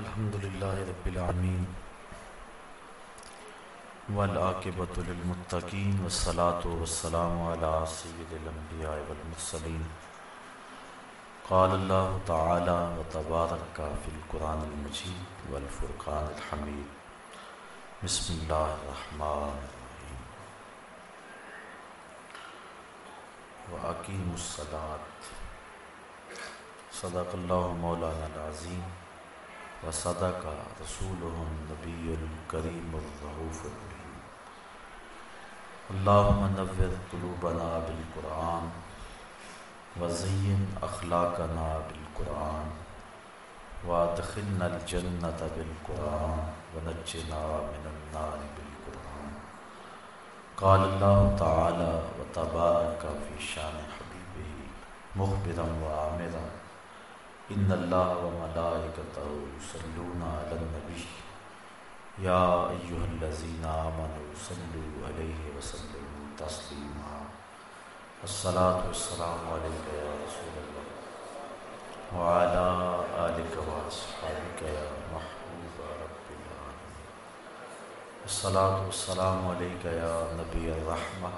الحمد لله رب العالمين والعاقبة للمتقين والصلاة والسلام على سيد الأنبياء والمرسلين قال الله تعالى وتبارك في القرآن المجيد والفرقان الحميد بسم الله الرحمن الرحيم وأقيموا الصلاة. صدق الله مولانا العظيم وصدق رسوله النبي الكريم الرؤوف الرحيم اللهم نور قلوبنا بالقرآن وزين أخلاقنا بالقرآن وادخلنا الجنة بالقرآن ونجنا من النار بالقرآن. قال الله تعالى وتبارك في شان حبيبه مخبرا وعامرا ان اللہ و ملائکتہ یصلون علی النبی۔ یا ایہا الذین آمنوا صلوا علیہ وسلموا تسلیما۔ الصلاة والسلام علیکہ یا رسول اللہ۔ وعلى آلک و اصحابک یا محبوب رب العالمین۔ الصلاة والسلام علیکہ یا نبی الرحمہ۔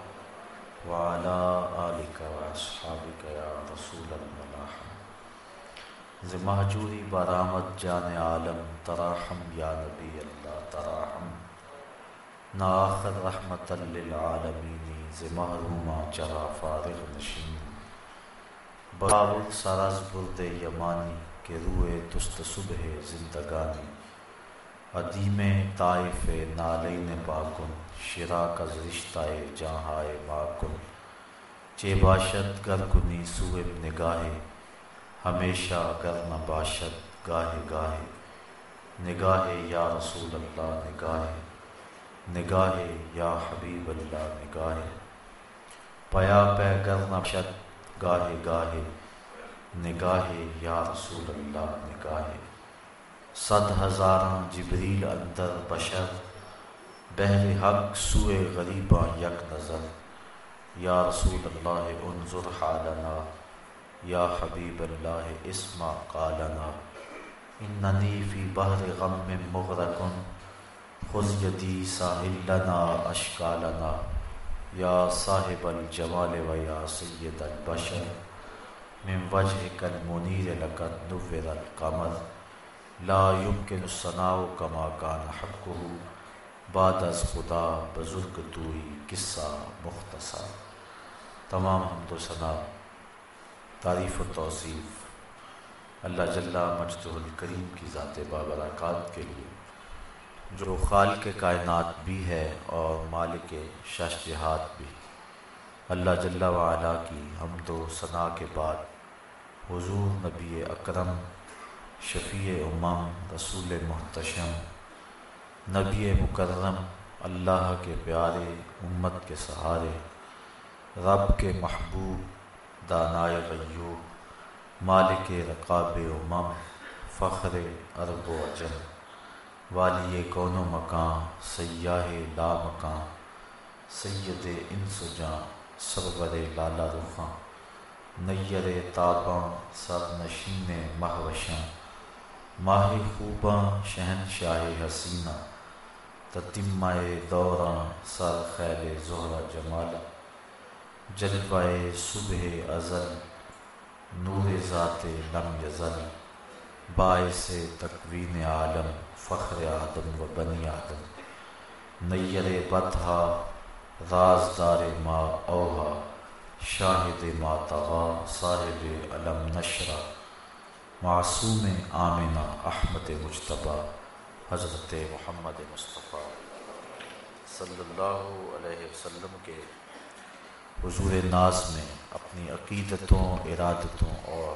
وعلى آلک و اصحابک یا رسول الملاحہ۔ ز محجوری برآمد جان عالم، تراحم یا نبی اللہ، تراحم۔ ناخر رحمت للعالمین ز محروما چرا فارغ نشین۔ بابل سرز برد یمانی کے روئے تست صبح زندگانی۔ عدیم طائف نالین پاکن، شراک از رشتہ جہائے ماکن۔ چے باشد گر کنی سوئے نگاہے ہمیشہ گر نہ باشد، گاہے گاہے۔ نگاہ یا رسول اللہ نگاہ نگاہ یا حبیب اللہ نگاہ پیا پہ گر نہ باشد، گاہے گاہے۔ نگاہ یا رسول اللہ نگاہ صد ہزاراں جبریل اندر بشر۔ بہر حق سوئے غریباں یک نظر۔ یا رسول اللہ، انظر حالنا۔ یا حبیب اللہ اسما قالنا، اننی فی بحر غم میں مغرقن، خذ یدی ساحل لنا اشکالنا، یا صاحب الجمال و یا سید البشر، من وجہ کل منیر لقد نور القمر، لا يمكن الصناع کما کان حقه، بعد از خدا بزرگ توئی قصہ مختصر۔ تمام حمد و ثنا تعریف و توصیف۔ اللہ جل مجد الکریم کی ذات بابرکات کے لیے۔ جو خال کے کائنات بھی ہے اور مالک شش جہاد بھی۔ اللہ جل وعلا کی حمد و ثناء کے بعد حضور نبی اکرم، شفیع امم، رسول محتشم، نبی مکرم، اللہ کے پیارے، امت کے سہارے، رب کے محبوب دانائے غیوب مالک رقاب امم، فخر عرب و اجم والی کون و مکان، سیاہ لا مکان، سید انس جاں سرور لالا رخاں، نیر تاباں، سر نشین مہوشاں ماہ خوباں شہن شاہ حسینہ تتمائے دوراں سر خیل زہرہ جمالہ جلوائے صبح ازل، نور ذات لم یزل، باعث تکوین عالم، فخر آدم و بنی آدم، نیر بطحا رازدار ما اوہا، شاہد ما تغا صاحب علم نشرہ معصوم آمنہ احمد مجتبہ، حضرت محمد مصطفیٰ صلی اللہ علیہ وسلم کے حضور ناز میں اپنی عقیدتوں، ارادتوں اور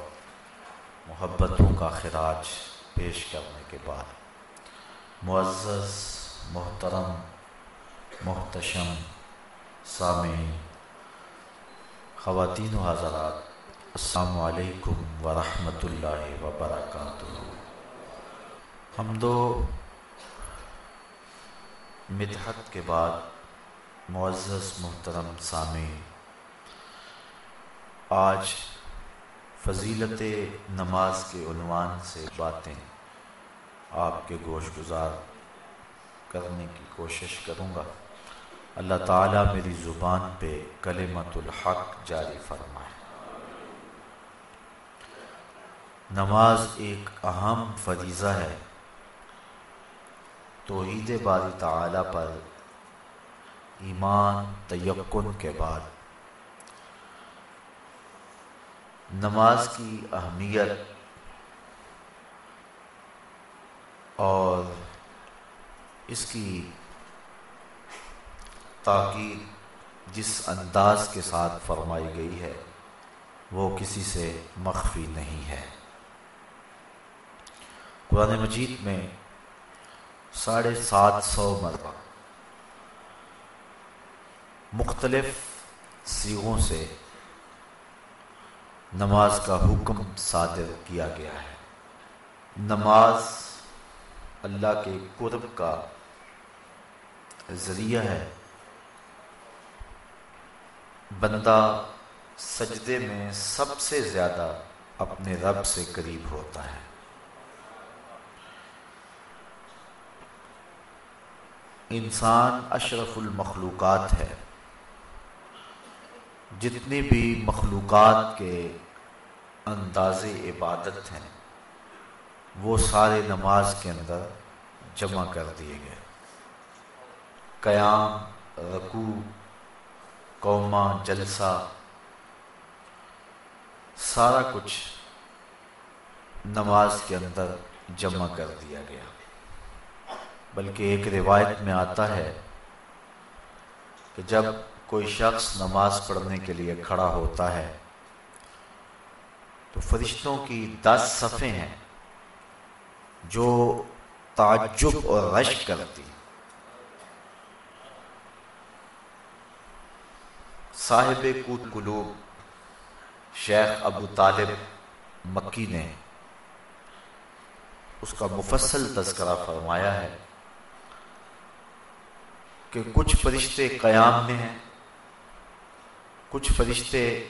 محبتوں کا خراج پیش کرنے کے بعد معزز، محترم، محتشم، سامعین، خواتین و حضرات، السلام علیکم ورحمۃ اللہ وبرکاتہ۔ ہم دو مدحت کے بعد معزز، محترم، سامعین آج فضیلت نماز کے عنوان سے باتیں آپ کے گوش گزار کرنے کی کوشش کروں گا۔ اللہ تعالیٰ میری زبان پہ کلمت الحق جاری فرمائے۔ نماز ایک اہم فریضہ ہے۔ توحید باری تعالیٰ پر ایمان تیقن کے بعد نماز کی اہمیت اور اس کی تاکید جس انداز کے ساتھ فرمائی گئی ہے، وہ کسی سے مخفی نہیں ہے۔ قرآن مجید میں ساڑھے سات سو مرتبہ مختلف سیغوں سے نماز کا حکم صادر کیا گیا ہے۔ نماز اللہ کے قرب کا ذریعہ ہے۔ بندہ سجدے میں سب سے زیادہ اپنے رب سے قریب ہوتا ہے۔ انسان اشرف المخلوقات ہے۔ جتنی بھی مخلوقات کے انداز عبادت ہیں، وہ سارے نماز کے اندر جمع کر دیے گئے۔ قیام رکو قوما جلسہ، سارا کچھ نماز کے اندر جمع کر دیا گیا۔ بلکہ ایک روایت میں آتا ہے کہ جب کوئی شخص نماز پڑھنے کے لیے کھڑا ہوتا ہے تو فرشتوں کی دس صفحے ہیں جو تعجب اور رشک کرتی صاحب کود قلوب، شیخ ابو طالب مکی نے اس کا مفصل تذکرہ فرمایا ہے کہ کچھ فرشتے قیام میں ہیں۔ کچھ فرشتے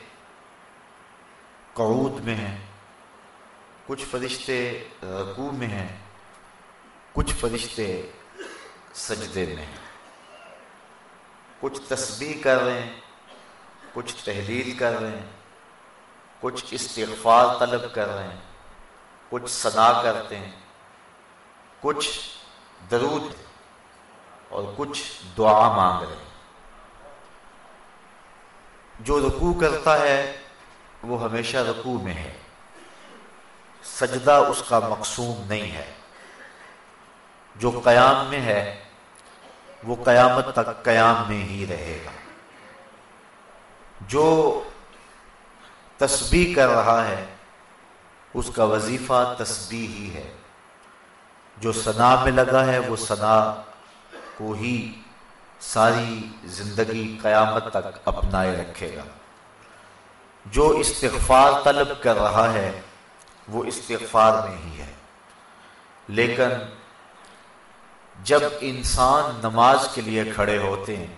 قعود میں ہیں، کچھ فرشتے رکوع میں ہیں، کچھ فرشتے سجدے میں ہیں۔ کچھ تسبیح کر رہے ہیں، کچھ تحلیل کر رہے ہیں، کچھ استغفار طلب کر رہے ہیں، کچھ صدا کرتے ہیں، کچھ درود اور کچھ دعا مانگ رہے ہیں۔ جو رکوع کرتا ہے، وہ ہمیشہ رکوع میں ہے۔ سجدہ اس کا مقصوم نہیں ہے۔ جو قیام میں ہے، وہ قیامت تک قیام میں ہی رہے گا۔ جو تسبیح کر رہا ہے، اس کا وظیفہ تسبیح ہی ہے۔ جو ثنا میں لگا ہے، وہ ثنا کو ہی ساری زندگی قیامت تک اپنائے رکھے گا۔ جو استغفار طلب کر رہا ہے، وہ استغفار میں ہی ہے۔ لیکن جب انسان نماز کے لیے کھڑے ہوتے ہیں،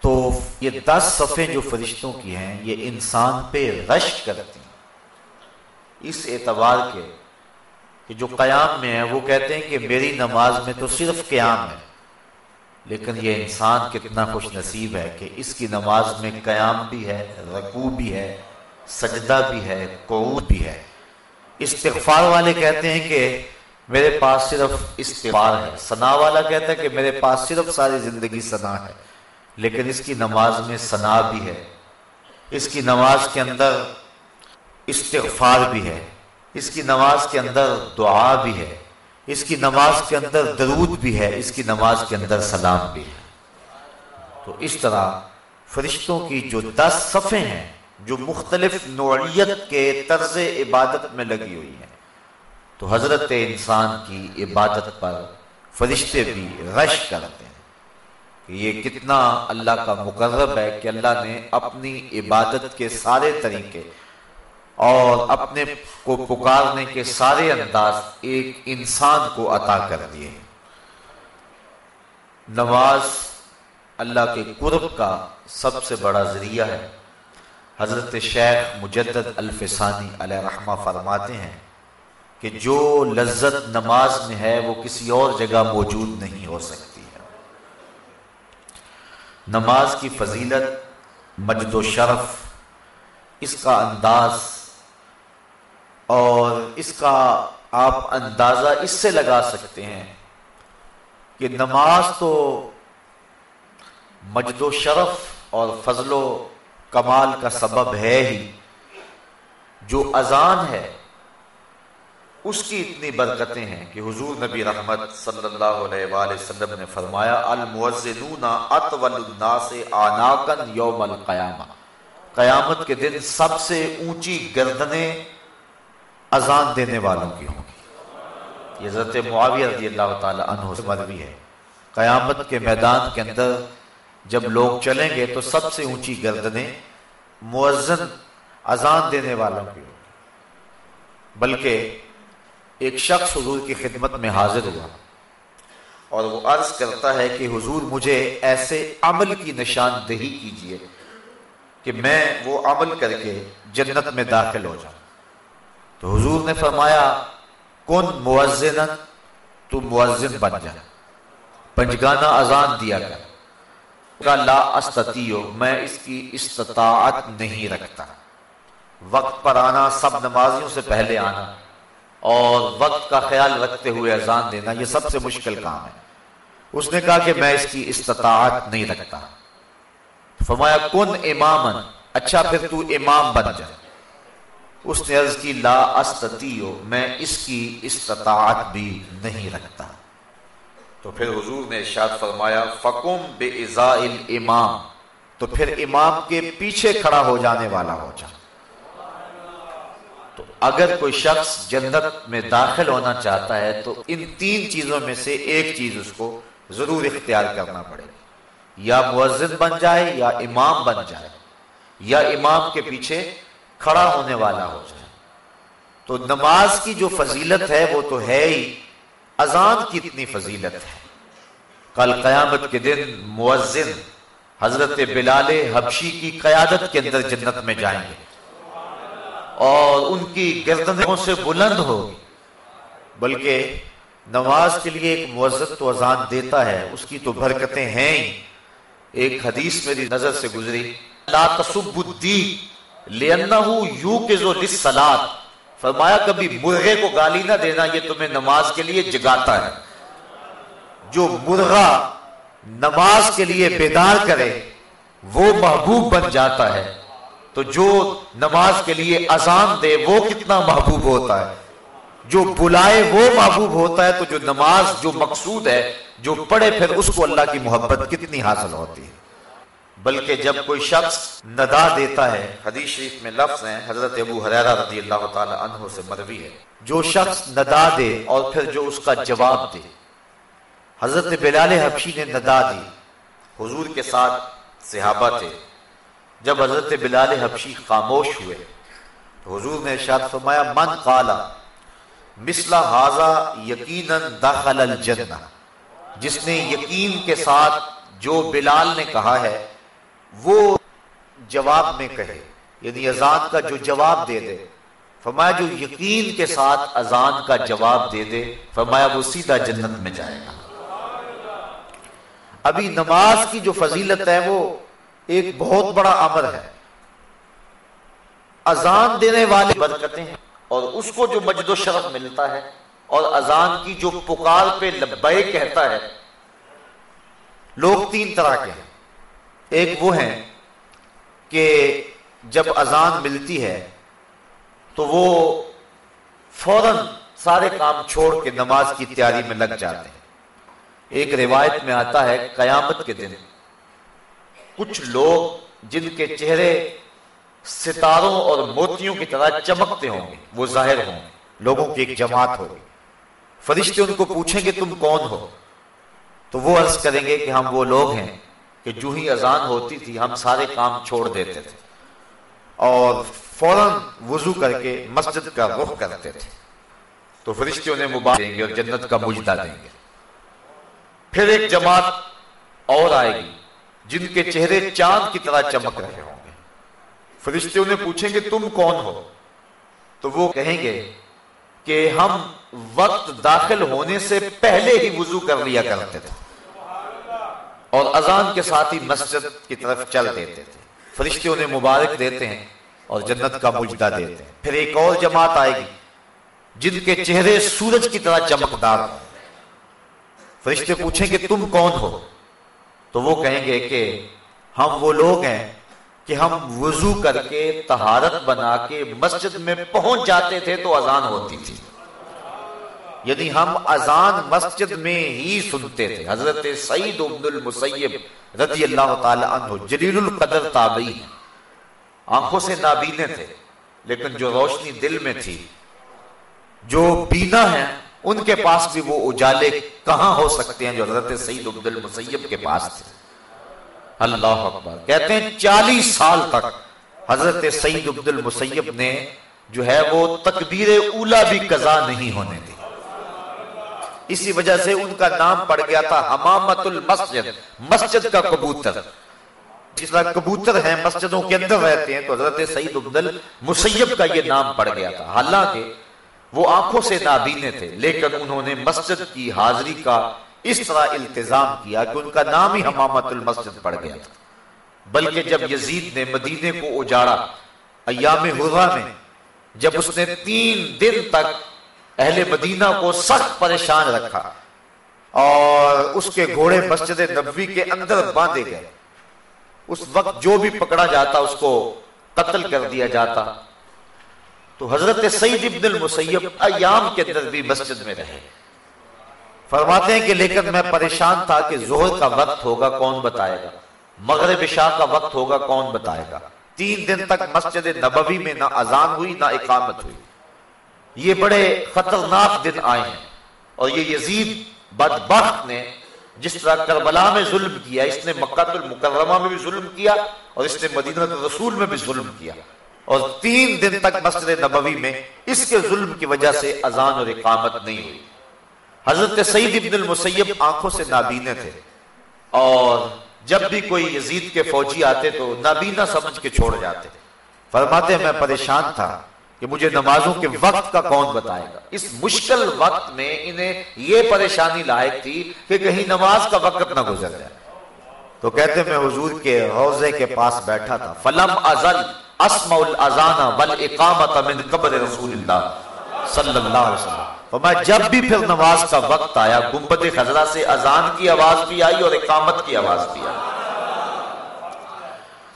تو یہ دس صفحے جو فرشتوں کی ہیں، یہ انسان پہ رش کرتی ہیں۔ اس اعتبار کے کہ جو قیام میں ہے وہ کہتے ہیں کہ میری نماز میں تو صرف قیام ہے۔ لیکن یہ انسان کتنا خوش نصیب ہے کہ اس کی نماز میں قیام بھی ہے، رکوع بھی ہے، سجدہ بھی ہے، قعود بھی ہے۔ استغفار والے کہتے ہیں کہ میرے پاس صرف استغفار ہے۔ سنا والا کہتا ہے کہ میرے پاس صرف ساری زندگی سنا ہے، لیکن اس کی نماز میں سنا بھی ہے۔ اس کی نماز کے اندر استغفار بھی ہے۔ اس کی نماز کے اندر دعا بھی ہے۔ اس کی نماز کے اندر درود بھی ہے، اس کی نماز کے اندر سلام بھی ہے۔ تو اس طرح فرشتوں کی جو دس صفحے ہیں، جو مختلف نوعیت کے طرز عبادت میں لگی ہوئی ہیں، تو حضرت انسان کی عبادت پر فرشتے بھی رش کرتے ہیں کہ یہ کتنا اللہ کا مقرب ہے کہ اللہ نے اپنی عبادت کے سارے طریقے اور اپنے کو پکارنے کے سارے انداز ایک انسان کو عطا کر دیے نواز اللہ کے قرب کا سب سے بڑا ذریعہ ہے۔ حضرت شیخ مجدد الفسانی علیہ رحمہ فرماتے ہیں کہ جو لذت نماز میں ہے وہ کسی اور جگہ موجود نہیں ہو سکتی ہے۔ نماز کی فضیلت، مجد و شرف، اس کا انداز اور اس کا آپ اندازہ اس سے لگا سکتے ہیں کہ نماز تو مجد و شرف اور فضل و کمال کا سبب ہے ہی۔ جو اذان ہے، اس کی اتنی برکتیں ہیں کہ حضور نبی رحمت صلی اللہ علیہ وآلہ وسلم نے فرمایا الموزنون اطول الناس آناکن یوم القیامہ۔ قیامت کے دن سب سے اونچی گردنیں اذان دینے والوں کی ہوں۔ گی یہ حضرت معاویہ رضی اللہ تعالی عنہ سے مروی ہے۔ قیامت کے میدان کے اندر جب لوگ چلیں گے تو سب سے اونچی گردنیں موزن اذان دینے والوں کی بلکہ ایک شخص حضور کی خدمت میں حاضر ہوا۔ اور وہ عرض کرتا ہے کہ حضور مجھے ایسے عمل کی نشاندہی کیجیے کہ میں وہ عمل کر کے جنت میں داخل ہو جاؤں۔ تو حضور نے فرمایا، کن موزن تو موزن بن جا۔ پنجگانہ اذان دیا کر لا استطیع، میں اس کی استطاعت نہیں رکھتا۔ وقت پر آنا، سب نمازیوں سے پہلے آنا۔ اور وقت کا خیال رکھتے ہوئے اذان دینا، یہ سب سے مشکل کام ہے۔ اس نے کہا کہ میں اس کی استطاعت نہیں رکھتا۔ فرمایا، کن امامن؟ اچھا پھر تو امام بن جا۔ اس نے عرض کی، لا استطیع، میں اس کی استطاعت بھی نہیں رکھتا۔ تو پھر حضور نے ارشاد فرمایا فکم بے امام تو پھر امام کے پیچھے کھڑا ہو جانے والا ہو جا۔ تو اگر کوئی شخص جنت میں داخل ہونا چاہتا ہے، تو ان تین چیزوں میں سے ایک چیز اس کو ضرور اختیار کرنا پڑے۔ یا مؤذن بن جائے یا امام بن جائے۔ یا امام کے پیچھے کھڑا ہونے والا ہو جائے۔ تو نماز کی جو فضیلت ہے وہ تو ہے ہی۔ اذان کی اتنی فضیلت ہے۔ کل قیامت کے دن مؤذن حضرت بلال حبشی کی قیادت کے اندر جنت میں جائیں گے۔ اور ان کی گردنوں سے بلند ہوگی۔ بلکہ نماز کے لیے ایک موزت تو اذان دیتا ہے۔ اس کی تو برکتیں ہیں ہی۔ ایک حدیث میری نظر سے گزری۔ لا تصب الدی لینہو فرمایا، کبھی مرغے کو گالی نہ دینا، یہ تمہیں نماز کے لیے جگاتا ہے۔ جو مرغا نماز کے لیے بیدار کرے، وہ محبوب بن جاتا ہے۔ تو جو نماز کے لیے اذان دے، وہ کتنا محبوب ہوتا ہے۔ جو بلائے، وہ محبوب ہوتا ہے۔ تو جو نماز جو مقصود ہے، جو پڑھے، پھر اس کو اللہ کی محبت کتنی حاصل ہوتی ہے۔ بلکہ جب کوئی شخص ندا دیتا ہے، حدیث شریف میں لفظ ہیں، حضرت ابو حریرہ رضی اللہ تعالی عنہ سے مروی ہے۔ جو شخص ندا دے اور پھر جو اس کا جواب دے۔ حضرت بلال حبشی نے ندا دی۔ حضور کے ساتھ صحابہ تھے۔ جب حضرت بلال حبشی خاموش ہوئے، تو حضور نے ارشاد فرمایا، من قالا مثل حاضا یقیناً داخل الجنہ۔ جس نے یقین کے ساتھ جو بلال نے کہا ہے وہ جواب میں کہے یعنی اذان کا جو جواب دے دے۔ فرمایا، جو یقین کے ساتھ اذان کا جواب دے دے، فرمایا، وہ سیدھا جنت میں جائے گا۔ ابھی نماز کی جو فضیلت ہے، وہ ایک بہت بڑا امر ہے۔ اذان دینے والی برکتیں ہیں، اور اس کو جو مجد و شرف ملتا ہے، اور اذان کی جو پکار پہ لبے کہتا ہے، لوگ تین طرح کے ہیں۔ ایک وہ ہیں کہ جب اذان ملتی ہے تو وہ فوراً سارے کام چھوڑ کے نماز کی تیاری میں لگ جاتے ہیں۔ ایک روایت میں آتا ہے، قیامت کے دن کچھ لوگ جن کے چہرے ستاروں اور موتیوں کی طرح چمکتے ہوں گے، وہ ظاہر ہوں گے، لوگوں کی ایک جماعت ہوگی۔ فرشتے ان کو پوچھیں گے، تم کون ہو؟ تو وہ عرض کریں گے کہ ہم وہ لوگ ہیں کہ جو ہی اذان ہوتی تھی، ہم سارے کام چھوڑ دیتے تھے۔ اور فوراً وضو کر کے مسجد کا رخ کرتے تھے۔ تو فرشتے انہیں مبارک دیں گے اور جنت کا مجدہ دیں گے۔ پھر ایک جماعت اور آئے گی، جن کے چہرے چاند کی طرح چمک رہے ہوں گے۔ فرشتے انہیں پوچھیں گے، تم کون ہو؟ تو وہ کہیں گے کہ ہم وقت داخل ہونے سے پہلے ہی وضو کر لیا کرتے تھے۔ اور اذان کے ساتھ ہی مسجد کی طرف چل دیتے تھے۔ فرشتے انہیں مبارک دیتے ہیں اور جنت کا مجدہ دیتے ہیں۔ پھر ایک اور جماعت آئے گی، جن کے چہرے سورج کی طرح چمکدار ہوں۔ فرشتے پوچھیں کہ تم کون ہو؟ تو وہ کہیں گے کہ ہم وہ لوگ ہیں کہ ہم وضو کر کے تہارت بنا کے مسجد میں پہنچ جاتے تھے تو اذان ہوتی تھی۔ یعنی ہم اذان مسجد میں ہی سنتے تھے۔ حضرت سعید عبد المسیب رضی اللہ تعالی عنہ جلیل القدر تابعی آنکھوں سے نابینے تھے، لیکن جو روشنی دل میں تھی، جو بینا ہے، ان کے پاس بھی وہ اجالے کہاں ہو سکتے ہیں جو حضرت سعید عبد المسیب کے پاس تھے؟ اللہ اکبر۔ کہتے ہیں چالیس سال تک حضرت سعید عبد المسیب نے جو ہے وہ تکبیر اولا بھی قضا نہیں ہونے دی اسی وجہ سے ان کا نام پڑ گیا تھا حمامت المسجد مسجد کا کبوتر۔ جس طرح کبوتر ہیں، مسجدوں کے اندر رہتے ہیں، تو حضرت سعید عبد المسیب کا یہ نام پڑ گیا تھا۔ حالانکہ وہ آنکھوں سے نابینے تھے، لیکن انہوں نے مسجد کی حاضری کا اس طرح التزام کیا کہ ان کا نام ہی حمامت المسجد پڑ گیا تھا۔ بلکہ جب یزید نے مدینے کو اجاڑا، ایام حرہ میں، جب اس نے تین دن تک اہل مدینہ کو سخت پریشان رکھا اور اس کے گھوڑے مسجد نبوی کے اندر باندھے گئے۔ اس وقت جو بھی پکڑا جاتا اس کو قتل کر دیا جاتا۔ تو حضرت سعید ابن المسیب ایام کے اندر بھی مسجد میں رہے۔ فرماتے ہیں کہ لیکن میں پریشان تھا کہ زہر کا وقت ہوگا، کون بتائے گا؟ مغرب شاہ کا وقت ہوگا، کون بتائے گا؟ تین دن تک مسجد نبوی میں نہ اذان ہوئی، نہ اقامت ہوئی۔ یہ بڑے خطرناک دن آئے ہیں۔ اور یہ یزید بدبخت نے جس طرح کربلا میں ظلم کیا، اس نے مکہ المکرمہ میں بھی ظلم کیا اور اس نے مدینہ رسول میں بھی ظلم کیا۔ اور تین دن تک مسجد نبوی میں اس کے ظلم کی وجہ سے اذان اور اقامت نہیں ہوئی۔ حضرت سعید ابن المسیب آنکھوں سے نابینے تھے۔ اور جب بھی کوئی یزید کے فوجی آتے تو نابینا سمجھ کے چھوڑ جاتے۔ فرماتے میں پریشان تھا۔ کہ مجھے نمازوں کے وقت کا کون بتائے گا؟ اس مشکل وقت میں انہیں یہ پریشانی لائق تھی کہ کہیں نماز کا وقت نہ گزر جائے۔ تو کہتے میں حضور کے روزے کے پاس بیٹھا تھا۔ فلم ازل اسمع الاذان والاقامت من قبر رسول اللہ صلی اللہ علیہ وسلم۔ فرمایا، جب بھی پھر نماز کا وقت آیا، گنبد خزرہ سے اذان کی آواز بھی آئی اور اقامت کی آواز بھی آئی۔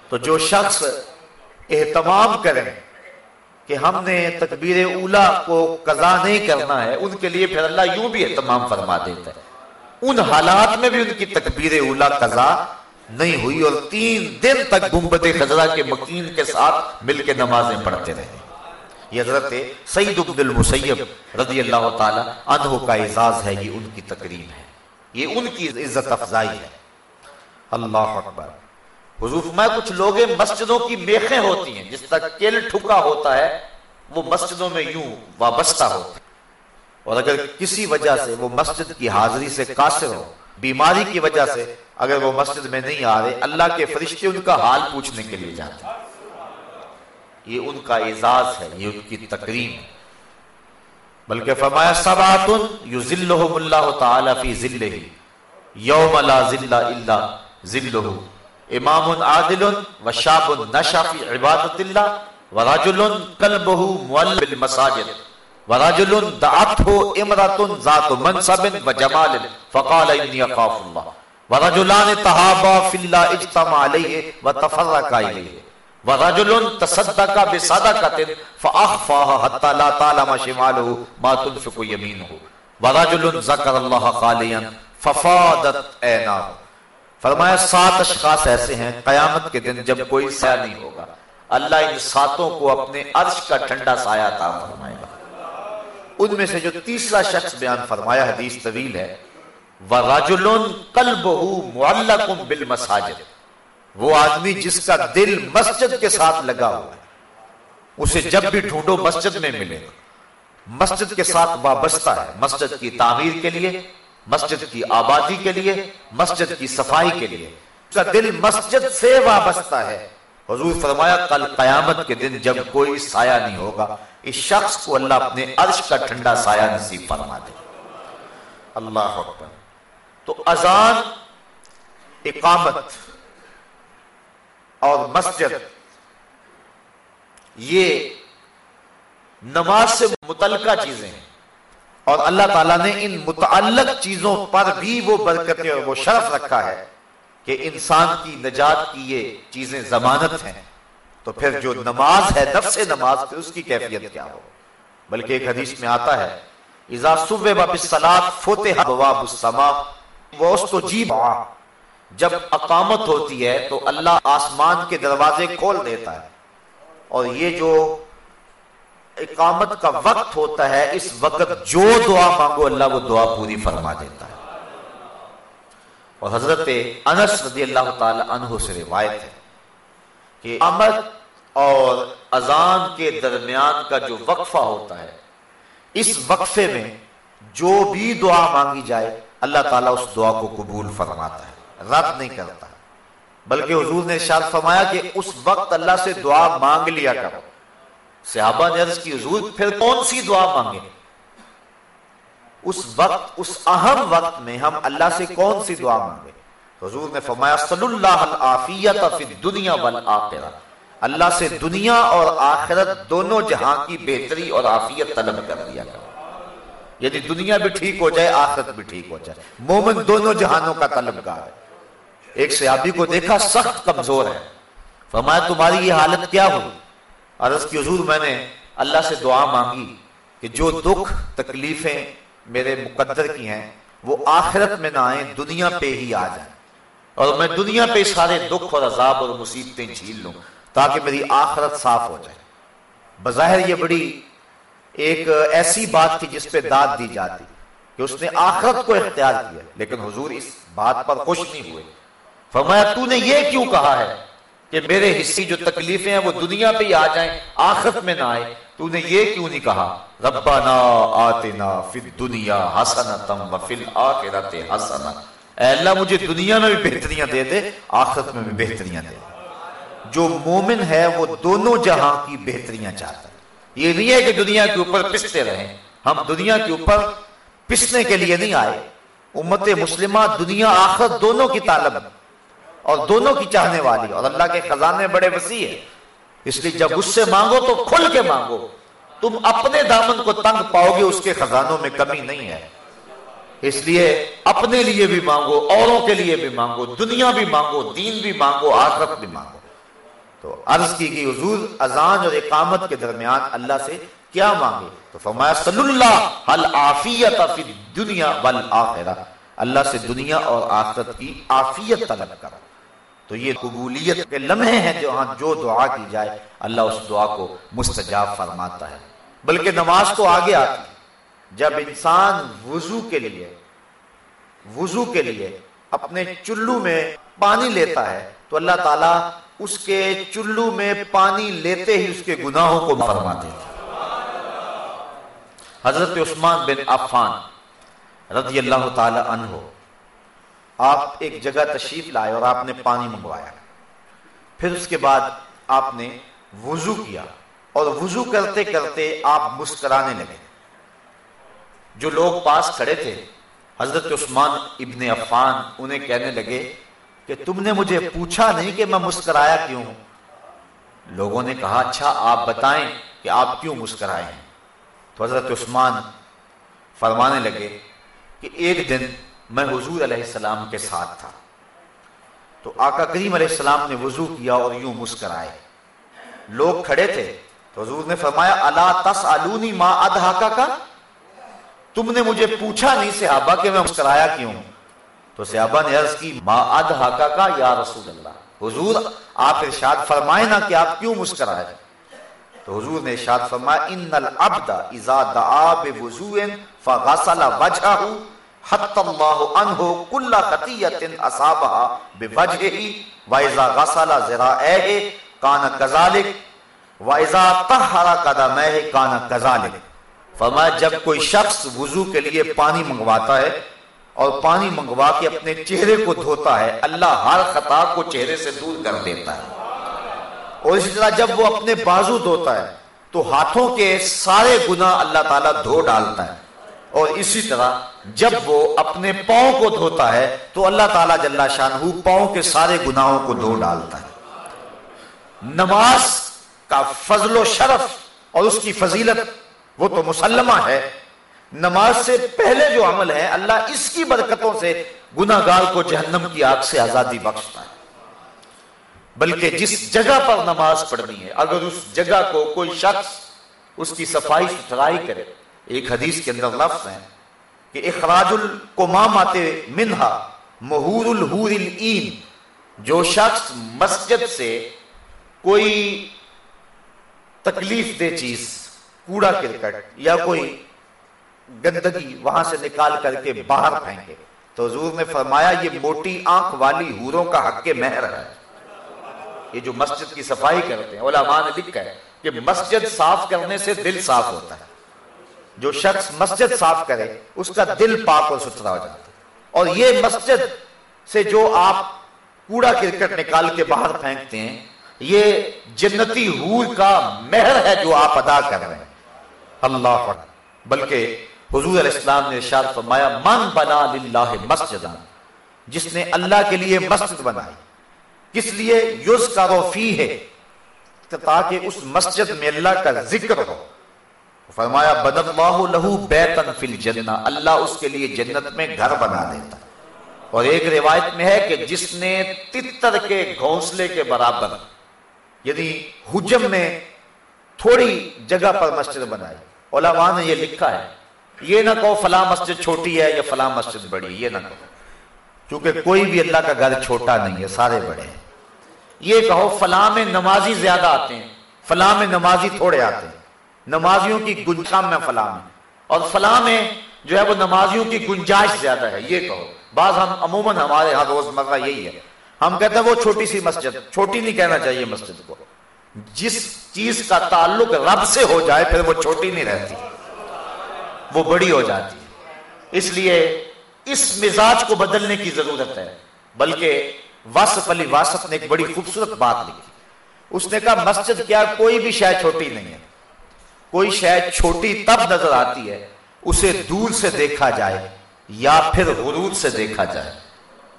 تو جو شخص اہتمام کریں کہ ہم نے تکبیر اولا کو قضا نہیں کرنا ہے، ان کے لیے پھر اللہ یوں بھی اہتمام فرما دیتا ہے۔ ان حالات میں بھی ان کی تکبیر اولا قضا نہیں ہوئی اور تین دن تک گنبد خزرہ کے مکین کے ساتھ مل کے نمازیں پڑھتے رہے۔ یہ حضرت سعید عبد المسیب رضی اللہ تعالی عنہ کا اعزاز ہے، یہ ان کی تقریب ہے۔ یہ ان کی عزت افزائی ہے۔ اللہ اکبر۔ حضور میں کچھ لوگ مسجدوں کی میخیں ہوتی ہیں، جس طرح کیل ٹھکا ہوتا ہے، وہ مسجدوں میں یوں وابستہ ہوتے اور اگر کسی وجہ سے وہ مسجد کی حاضری سے قاصر ہو، بیماری کی وجہ سے اگر وہ مسجد میں نہیں آ رہے، اللہ کے فرشتے ان کا حال پوچھنے کے لیے جاتے ہیں۔ یہ ان کا اعزاز ہے، یہ ان کی تقریم ہے۔ بلکہ فرمایا سبات یذلہم اللہ تعالی فی ذلہ یوم لا ذل الا ذلہ امام عادل و شاب نشا فی عبادت اللہ ورجل قلبہ مولب بالمساجد ورجل دعته امرأة ذات منصب و جمال فقال انی اخاف اللہ ورجلان تہابا فی اللہ اجتمع علیہ و علیہ ورجل تصدق بصدقه فاخفاها حتى لا تعلم شماله ما تنفق يمينه ورجل ذكر الله خاليا ففادت عيناه فرمایا، سات اشخاص ایسے ہیں قیامت کے دن جب کوئی سایہ نہیں ہوگا۔ اللہ ان ساتوں کو اپنے عرش کا ٹھنڈا سایہ عطا فرمائے گا۔ ان میں سے جو تیسرا شخص بیان فرمایا، حدیث طویل ہے۔ وَرَجُلٌ قَلْبُهُ مُعَلَّقٌ بِالْمَسَاجِدِ۔ وہ آدمی جس کا دل مسجد کے ساتھ لگا ہوا ہے، اسے جب بھی ڈھونڈو مسجد میں ملے مسجد کے ساتھ وابستہ ہے، مسجد کی تعمیر کے لیے مسجد کی آبادی کے لیے، مسجد کی صفائی کے لیے۔ اس کا دل مسجد سے وابستہ ہے۔ حضور فرمایا، کل قیامت کے دن جب کوئی سایہ نہیں ہوگا، اس شخص کو اللہ اپنے عرش کا ٹھنڈا سایہ نصیب فرما دے۔ اللہ اکبر۔ تو اذان، اقامت اور مسجد، یہ نماز سے متعلقہ چیزیں ہیں۔ اور اللہ تعالیٰ نے ان متعلق چیزوں پر بھی وہ برکتیں اور وہ شرف رکھا ہے کہ انسان کی نجات کی یہ چیزیں ضمانت ہیں۔ تو پھر جو نماز ہے، نفس نماز، پھر اس کی کیفیت کیا ہو؟ بلکہ ایک حدیث میں آتا ہے، اذا صبح بالصلاة فتح بواب السماء وستجیب جب اقامت ہوتی ہے تو اللہ آسمان کے دروازے کھول دیتا ہے۔ اور یہ جو اقامت کا وقت ہوتا ہے، اس وقت جو دعا مانگو، اللہ وہ دعا پوری فرما دیتا ہے۔ اور حضرت انس رضی اللہ تعالی عنہ سے روایت ہے کہ آمد اور اذان کے درمیان کا جو وقفہ ہوتا ہے، اس وقفے میں جو بھی دعا مانگی جائے، اللہ تعالیٰ اس دعا کو قبول فرماتا ہے۔ رد نہیں کرتا۔ بلکہ حضور نے ارشاد فرمایا کہ اس وقت اللہ سے دعا مانگ لیا کرو۔ صحابہ نے عرض کی، حضور، پھر کون سی دعا مانگے اس وقت، اس اہم وقت میں ہم اللہ سے کون سی دعا مانگے حضور نے فرمایا، صلی اللہ العافیت فی الدنیا والآخرہ. اللہ سے دنیا اور آخرت دونوں جہاں کی بہتری اور عافیت طلب کر دیا کرو۔ یعنی دنیا بھی ٹھیک ہو جائے، آخرت بھی ٹھیک ہو جائے۔ مومن دونوں جہانوں کا طلبگار ہے۔ ایک صحابی کو دیکھا، سخت کمزور ہے۔ فرمایا، تمہاری یہ حالت کیا ہوئی؟ عرض کی حضور میں نے اللہ سے دعا مانگی کہ جو دکھ تکلیفیں میرے مقدر کی ہیں، وہ آخرت میں نہ آئیں، دنیا پہ ہی آ جائیں۔ اور میں دنیا پہ سارے دکھ اور عذاب اور مصیبتیں جھیل لوں تاکہ میری آخرت صاف ہو جائے۔ بظاہر یہ بڑی ایک ایسی بات تھی جس پہ داد دی جاتی کہ اس نے آخرت کو اختیار کیا، لیکن حضور اس بات پر خوش نہیں ہوئے۔ فرمایا، تو نے یہ کیوں کہا ہے؟ کہ میرے حصے جو تکلیفیں ہیں وہ دنیا پہ ہی آ جائیں، آخرت میں نہ آئے۔ تو نے یہ کیوں نہیں کہا؟ ربنا آتنا فی الدنیا حسنتم وفی الاخرت حسنا اے اللہ، مجھے دنیا میں بھی بہتریاں دے دے، آخرت میں بھی بہتریاں دے۔ دے جو مومن ہے، وہ دونوں جہاں کی بہتریاں چاہتا ہے۔ یہ نہیں ہے کہ دنیا کے اوپر پستے رہیں۔ ہم دنیا کے اوپر پسنے کے لیے نہیں آئے۔ امت مسلمہ، دنیا، آخرت دونوں کی طالب اور دونوں کی چاہنے والی اور اللہ کے خزانے بڑے وسیع ہیں۔ اس لیے جب اس سے مانگو تو کھل کے مانگو۔ تم اپنے دامن کو تنگ پاؤ گے، اس کے خزانوں میں کمی نہیں ہے۔ اس لیے اپنے لیے بھی مانگو، اوروں کے لیے بھی مانگو، دنیا بھی مانگو، دین بھی مانگو، آخرت بھی مانگو۔ تو عرض کی گئی حضور، اذان اور اقامت کے درمیان اللہ سے کیا مانگے؟ تو فرمایا، صلی اللہ العافیت فی دنیا والآخرہ۔ اللہ سے دنیا اور آخرت کی عافیت طلب کرو۔ تو یہ قبولیت کے لمحے ہیں جو ہاں جو دعا کی جائے، اللہ اس دعا کو مستجاب فرماتا ہے۔ بلکہ نماز تو آگے آتی ہے۔ جب انسان وضو کے لیے، وضو کے لیے اپنے چلو میں پانی لیتا ہے، تو اللہ تعالیٰ اس کے چلو میں پانی لیتے ہی اس کے گناہوں کو فرما دیتا حضرت عثمان بن عفان رضی اللہ تعالی عنہ آپ ایک جگہ تشریف لائے اور آپ نے پانی منگوایا۔ پھر اس کے بعد آپ نے وضو کیا اور وضو کرتے کرتے آپ مسکرانے لگے۔ جو لوگ پاس کھڑے تھے، حضرت عثمان ابن عفان انہیں کہنے لگے کہ تم نے مجھے پوچھا نہیں کہ میں مسکرایا کیوں؟ لوگوں نے کہا اچھا آپ بتائیں کہ آپ کیوں مسکرائے ہیں؟ تو حضرت عثمان فرمانے لگے کہ ایک دن میں حضور علیہ السلام کے ساتھ تھا۔ تو آقا کریم علیہ السلام نے وضو کیا اور یوں مسکرائے۔ لوگ کھڑے تھے۔ تو حضور نے فرمایا اللہ تس آلونی ماں ادھاکا کا تم نے مجھے پوچھا نہیں، صحابہ، کہ میں مسکرایا کیوں؟ تو صحابہ نے عرض کی ماں ادھاکا کا یا رسول اللہ؟ حضور، آپ ارشاد فرمائے نا کہ آپ کیوں مسکرائے؟ تو حضور نے ارشاد فرمایا، ان العبد اذا دعا بوضوء فغسل وجهه حتی اللہ عنہ کل خطیت اصابہ بوجہی وَإِذَا غَسَلَ زِرَائِهِ کَانَ كَذَلِكَ وَإِذَا طَحَّرَ قَدَمَيْهِ کَانَ كَذَلِكَ فرمایا جب کوئی شخص وضو کے لیے پانی منگواتا ہے اور پانی منگوا کے اپنے چہرے کو دھوتا ہے اللہ ہر خطا کو چہرے سے دور کر دیتا ہے اور اسی طرح جب وہ اپنے بازو دھوتا ہے تو ہاتھوں کے سارے گناہ اللہ تعالیٰ دھو ڈالتا ہے اور اسی طرح جب وہ اپنے پاؤں کو دھوتا ہے تو اللہ تعالیٰ جل شاہ پاؤں کے سارے گناہوں کو دھو ڈالتا ہے۔ نماز کا فضل و شرف اور اس کی فضیلت وہ تو مسلمہ ہے۔ نماز سے پہلے جو عمل ہے اللہ اس کی برکتوں سے گناہ گار کو جہنم کی آگ سے آزادی بخشتا ہے۔ بلکہ جس جگہ پر نماز پڑھنی ہے، اگر اس جگہ کو کوئی شخص اس کی صفائی ستھرائی کرے ایک حدیث کے اندر لفظ ہے کہ اخراج القمامات منہا، مہور الحور العین، جو شخص مسجد سے کوئی تکلیف دہ چیز، کوڑا کرکٹ یا کوئی گندگی وہاں سے نکال کر کے باہر پھینکے۔ تو حضور نے فرمایا، یہ موٹی آنکھ والی ہوروں کا حق مہر ہے۔ یہ جو مسجد کی صفائی کرتے ہیں، علماء نے لکھا ہے کہ مسجد صاف کرنے سے دل صاف ہوتا ہے۔ جو شخص مسجد صاف کرے، اس کا دل پاک اور ستھرا ہو جاتا ہے۔ اور یہ مسجد سے جو آپ کوڑا کرکٹ نکال کے باہر پھینکتے ہیں، یہ جنتی حور کا مہر ہے جو آپ ادا کر رہے ہیں۔ اللہ بلکہ حضور علیہ السلام نے ارشاد فرمایا، من بنا للہ مسجد جس نے اللہ کے لیے مسجد بنائی۔ کس لیے؟ یوز کا روفی ہے تاکہ اس مسجد میں اللہ کا ذکر ہو۔ فرمایا بد اللہ لہو بیتن فی الجنہ. اللہ اس کے لیے جنت میں گھر بنا دیتا اور ایک روایت میں ہے کہ جس نے تتر کے گھونسلے کے برابر یعنی حجم میں تھوڑی جگہ پر مسجد بنائی۔ علماء نے یہ لکھا ہے، یہ نہ کہو فلاں مسجد چھوٹی ہے یا فلاں مسجد بڑی ہے، یہ نہ کہو۔ کیونکہ کوئی بھی اللہ کا گھر چھوٹا نہیں ہے، سارے بڑے ہیں۔ یہ کہو فلاں میں نمازی زیادہ آتے ہیں، فلاں میں نمازی تھوڑے آتے ہیں۔ نمازیوں کی گنجا میں فلاں میں۔ اور فلاں میں جو ہے وہ نمازیوں کی گنجائش زیادہ ہے، یہ کہو۔ بعض ہم، عموماً ہمارے ہاں روز مرہ یہی ہے۔ ہم کہتے ہیں وہ چھوٹی سی مسجد، چھوٹی نہیں کہنا چاہیے مسجد کو۔ جس چیز کا تعلق رب سے ہو جائے، پھر وہ چھوٹی نہیں رہتی۔ وہ بڑی ہو جاتی اس لیے اس مزاج کو بدلنے کی ضرورت ہے۔ بلکہ واسف علی واسف نے ایک بڑی خوبصورت بات لکھی۔ اس نے کہا، مسجد کیا، کوئی بھی شاید چھوٹی نہیں ہے۔ کوئی شاید چھوٹی تب نظر آتی ہے، اسے دور سے دیکھا جائے یا پھر غرور سے دیکھا جائے۔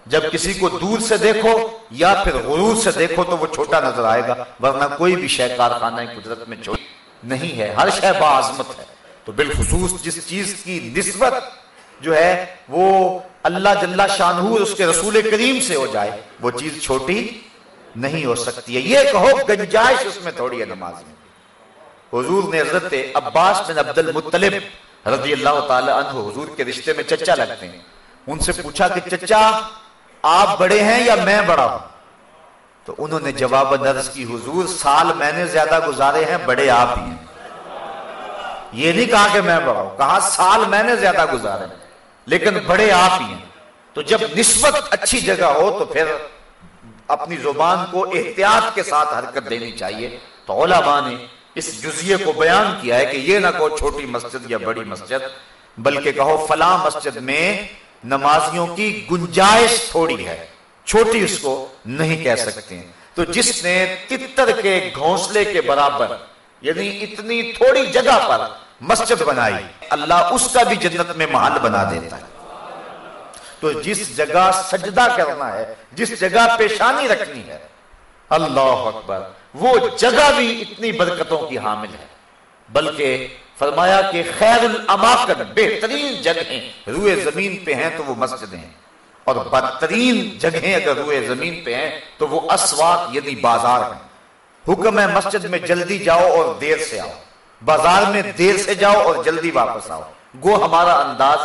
جب کسی کو دور سے دیکھو یا پھر غرور سے دیکھو تو وہ چھوٹا نظر آئے گا، ورنہ کوئی بھی شے کارخانہ قدرت میں چھوٹی نہیں ہے، ہر شے باعظمت ہے۔ تو بالخصوص جس چیز کی نسبت جو ہے وہ اللہ جل شاہ اس کے رسول کریم سے ہو جائے، وہ چیز چھوٹی نہیں ہو سکتی ہے۔ یہ کہو گنجائش اس میں تھوڑی ہے نماز میں۔ حضور نے حضرت عباس بن عبد المطلب رضی اللہ تعالی عنہ حضور کے رشتے میں چچا لگتے ہیں۔ ان سے پوچھا کہ چچا، آپ بڑے ہیں یا میں بڑا ہوں؟ تو انہوں نے جواب نرس کی، حضور، سال میں نے زیادہ گزارے ہیں، بڑے آپ ہی ہیں۔ یہ نہیں کہا کہ میں بڑا ہوں، کہا سال میں نے زیادہ گزارے ہیں، لیکن بڑے آپ ہی ہیں۔ تو جب نسبت اچھی جگہ ہو تو پھر اپنی زبان کو احتیاط کے ساتھ حرکت دینی چاہیے۔ تو علماء نے اس جزیے کو بیان کیا ہے کہ یہ نہ کہو چھوٹی مسجد یا بڑی مسجد، بلکہ کہو فلاں مسجد میں نمازیوں کی گنجائش تھوڑی ہے، چھوٹی اس کو نہیں کہہ سکتے ہیں۔ تو جس نے تتر کے گھونسلے کے برابر یعنی اتنی تھوڑی جگہ پر مسجد بنائی، اللہ اس کا بھی جنت میں محل بنا دیتا ہے۔ تو جس جگہ سجدہ کرنا ہے، جس جگہ پیشانی رکھنی ہے اللہ اکبر۔ وہ جگہ بھی اتنی برکتوں کی حامل ہے۔ بلکہ فرمایا کہ خیر الاماکن بہترین جگہیں روئے زمین پہ ہیں تو وہ مسجدیں ہیں۔ اور بدترین جگہیں اگر روئے زمین پہ ہیں تو وہ اسواق یعنی بازار ہیں۔ حکم ہے مسجد میں جلدی جاؤ اور دیر سے آؤ۔ بازار میں دیر سے جاؤ اور جلدی واپس آؤ۔ گو ہمارا انداز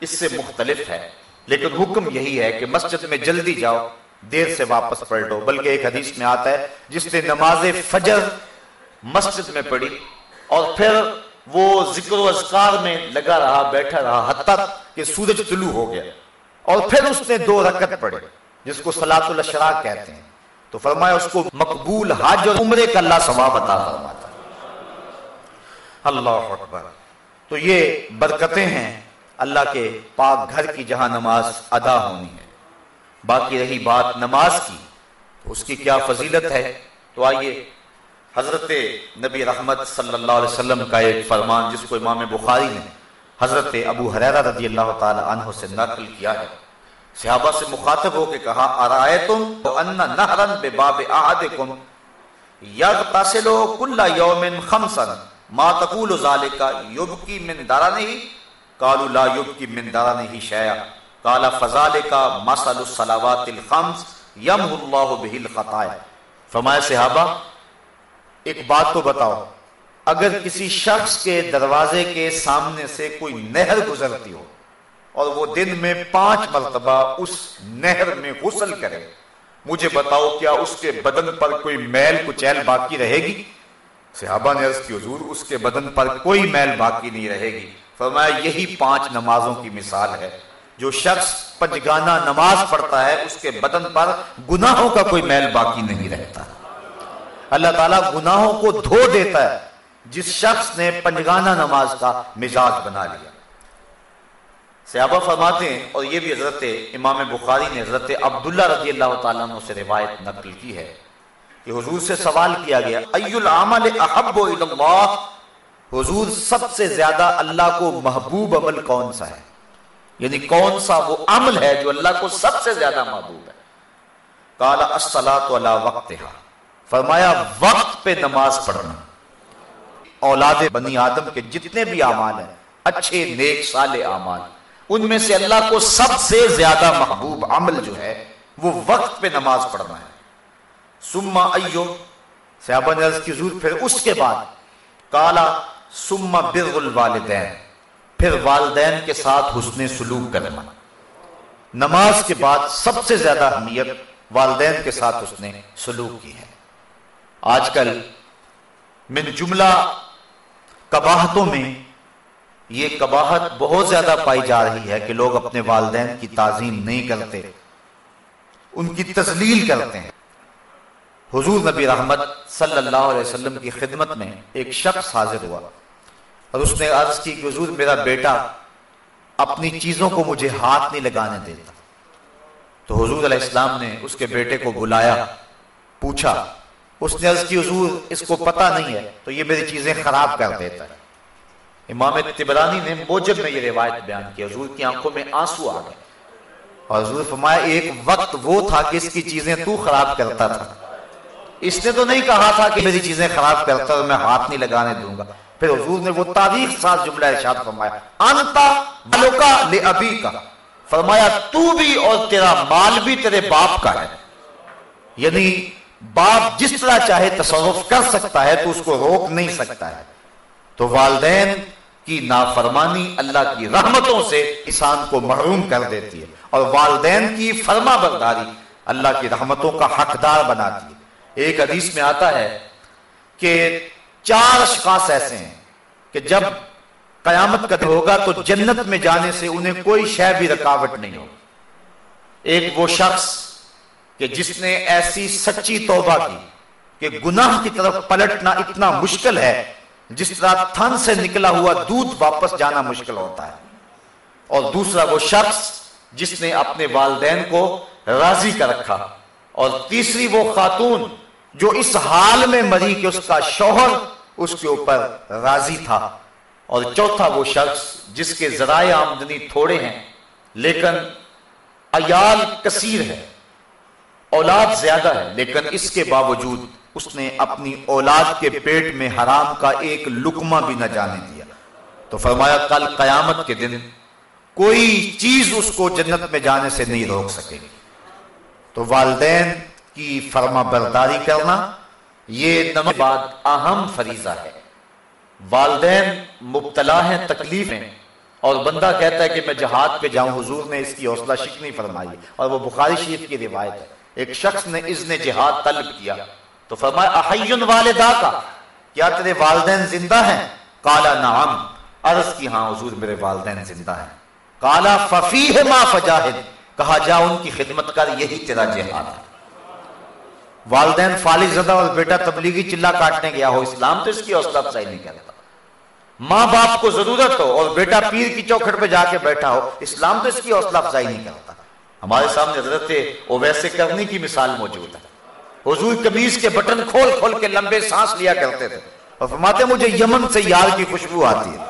اس سے مختلف ہے۔ لیکن حکم یہی ہے کہ مسجد میں جلدی جاؤ۔ دیر سے واپس پلٹو بلکہ ایک حدیث میں آتا ہے، جس نے نماز فجر مسجد میں پڑھی اور پھر وہ ذکر و اذکار میں لگا رہا، بیٹھا رہا، حتیٰ کہ سورج طلوع ہو گیا۔ اور پھر اس نے دو رکعت پڑھے جس کو صلاۃ الاشراق کہتے ہیں۔ تو فرمایا، اس کو مقبول حج اور عمرے کا اللہ ثواب عطا فرماتا۔ اللہ اکبر۔ تو یہ برکتیں ہیں، اللہ کے پاک گھر کی جہاں نماز ادا ہونی ہے۔ باقی رہی بات نماز کی، تو اس کی کیا فضیلت ہے؟ تو آئیے، حضرت نبی رحمت صلی اللہ علیہ وسلم کا ایک فرمان جس کو امام بخاری نے حضرت ابو حریرہ رضی اللہ تعالی عنہ سے نقل کیا ہے۔ صحابہ سے مخاطب ہو کے کہا، ارائیتم ان نہرن بباب احدکم یغتسلو کل یوم خمسا ما تقول ذالک یبکی من دارنہی، قالوا لا یبکی من دارنہی شیعہ قال فذالک مسل الصلاوات الخمس یمح اللہ به الخطایا فرمایا، صحابہ، ایک بات تو بتاؤ، اگر کسی شخص کے دروازے کے سامنے سے کوئی نہر گزرتی ہو اور وہ دن میں پانچ مرتبہ اس نہر میں غسل کرے، مجھے بتاؤ کیا اس کے بدن پر کوئی میل کچیل باقی رہے گی؟ صحابہ نے عرض کی، حضور، اس کے بدن پر کوئی میل باقی نہیں رہے گی۔ فرمایا، یہی پانچ نمازوں کی مثال ہے۔ جو شخص پنجگانہ نماز پڑھتا ہے، اس کے بدن پر گناہوں کا کوئی میل باقی نہیں رہتا۔ اللہ تعالیٰ گناہوں کو دھو دیتا ہے۔ جس شخص نے پنجگانہ نماز کا مزاج بنا لیا۔ صحابہ فرماتے ہیں، اور یہ بھی حضرت امام بخاری نے حضرت عبداللہ رضی اللہ تعالیٰ عنہ سے روایت نقل کی ہے کہ حضور سے سوال کیا گیا، ای العمل احب اللہ؟ حضور سب سے زیادہ اللہ کو محبوب عمل کون سا ہے؟ یعنی کون سا وہ عمل ہے جو اللہ کو سب سے زیادہ محبوب ہے؟ کالا الصلاۃ علی وقتہا فرمایا، وقت پہ نماز پڑھنا۔ اولاد بنی آدم کے جتنے بھی اعمال ہیں، اچھے، نیک، صالح اعمال، ان میں سے اللہ کو سب سے زیادہ محبوب عمل جو ہے، وہ وقت پہ نماز پڑھنا ہے۔ سما ایو، صحابہ نے کی ضرور پھر اس کے بعد۔ کالا سما بر الوالدین۔ پھر والدین کے ساتھ حسن سلوک کرنا نماز کے بعد سب سے زیادہ اہمیت والدین کے ساتھ اس نے سلوک کی ہے۔ آج کل من جملہ کباہتوں میں یہ کباہت بہت زیادہ پائی جا رہی ہے کہ لوگ اپنے والدین کی تعظیم نہیں کرتے، ان کی تسلیل کرتے ہیں۔ حضور نبی رحمت صلی اللہ علیہ وسلم کی خدمت میں ایک شخص حاضر ہوا۔ اور اس نے عرض کی کہ حضور میرا بیٹا اپنی چیزوں کو مجھے ہاتھ نہیں لگانے دیتا۔ تو حضور علیہ السلام نے اس کے بیٹے کو بلایا، پوچھا، اس نے عرض کی، حضور، اس کو پتا نہیں ہے، تو یہ میری چیزیں خراب کر دیتا ہے۔ امام تبرانی نے موجب میں یہ روایت بیان کی، حضور کی آنکھوں میں آنسو آ گئے۔ اور حضور فرمایا، ایک وقت وہ تھا کہ اس کی چیزیں تو خراب کرتا تھا۔ اس نے تو نہیں کہا تھا کہ میری چیزیں خراب کرتا اور میں ہاتھ نہیں لگانے دوں گا۔ پھر حضور نے وہ تاریخ ساتھ جملہ ارشاد فرمایا انتا ولوکا لے ابی کا فرمایا، تو بھی اور تیرا مال بھی تیرے باپ کا ہے۔ یعنی باپ جس طرح چاہے تصرف کر سکتا ہے، تو اس کو روک نہیں سکتا ہے۔ تو والدین کی نافرمانی اللہ کی رحمتوں سے انسان کو محروم کر دیتی ہے۔ اور والدین کی فرما برداری اللہ کی رحمتوں کا حقدار بناتی ہے۔ ایک حدیث میں آتا ہے کہ چار اشخاص ایسے ہیں کہ جب قیامت کا ہوگا تو جنت میں جانے سے انہیں کوئی شے بھی رکاوٹ نہیں ہو ایک وہ شخص کہ جس نے ایسی سچی توبہ کی کہ گناہ کی طرف پلٹنا اتنا مشکل ہے، جس طرح تھن سے نکلا ہوا دودھ واپس جانا مشکل ہوتا ہے۔ اور دوسرا وہ شخص جس نے اپنے والدین کو راضی کر رکھا۔ اور تیسری وہ خاتون جو اس حال میں مری کہ اس کا شوہر اس کے اوپر راضی تھا۔ اور چوتھا وہ شخص جس کے ذرائع آمدنی تھوڑے ہیں، لیکن ایال کثیر ہے، اولاد زیادہ ہے، لیکن اس کے باوجود اس نے اپنی اولاد کے پیٹ میں حرام کا ایک لکمہ بھی نہ جانے دیا۔ تو فرمایا، کل قیامت کے دن کوئی چیز اس کو جنت میں جانے سے نہیں روک سکے گی۔ تو والدین کی فرما برداری کرنا یہ بعد اہم فریضہ ہے۔ والدین مبتلا ہیں تکلیف ہیں اور بندہ کہتا ہے کہ میں جہاد پہ جاؤں، حضور نے اس کی حوصلہ شکنی فرمائی اور وہ بخاری شریف کی روایت ہے۔ ایک شخص نے اذن جہاد طلب کیا۔ تو فرمایا، احیون والدہ کا، کیا تیرے والدین زندہ ہیں؟ کالا نعم۔ عرض کی ہاں حضور میرے والدین زندہ ہیں۔ کالا ففیہ ما فجاہد۔ کہا، جا، ان کی خدمت کر، یہی تیرا جہاد ہے۔ والدین فالغ زدہ اور بیٹا تبلیغی چلا کاٹنے گیا ہو اسلام تو اس کی حوصلہ افزائی نہیں کرتا۔ ماں باپ کو ضرورت ہو اور بیٹا پیر کی چوکھٹ پہ جا کے بیٹھا ہو، اسلام تو اس کی حوصلہ افزائی نہیں کرتا۔ ہمارے سامنے حضرت اویسے کرنے کی مثال موجود ہے۔ حضور کمیز کے بٹن کھول کھول کے لمبے سانس لیا کرتے تھے۔ اور فرماتے، مجھے یمن سے یار کی خوشبو آتی ہے۔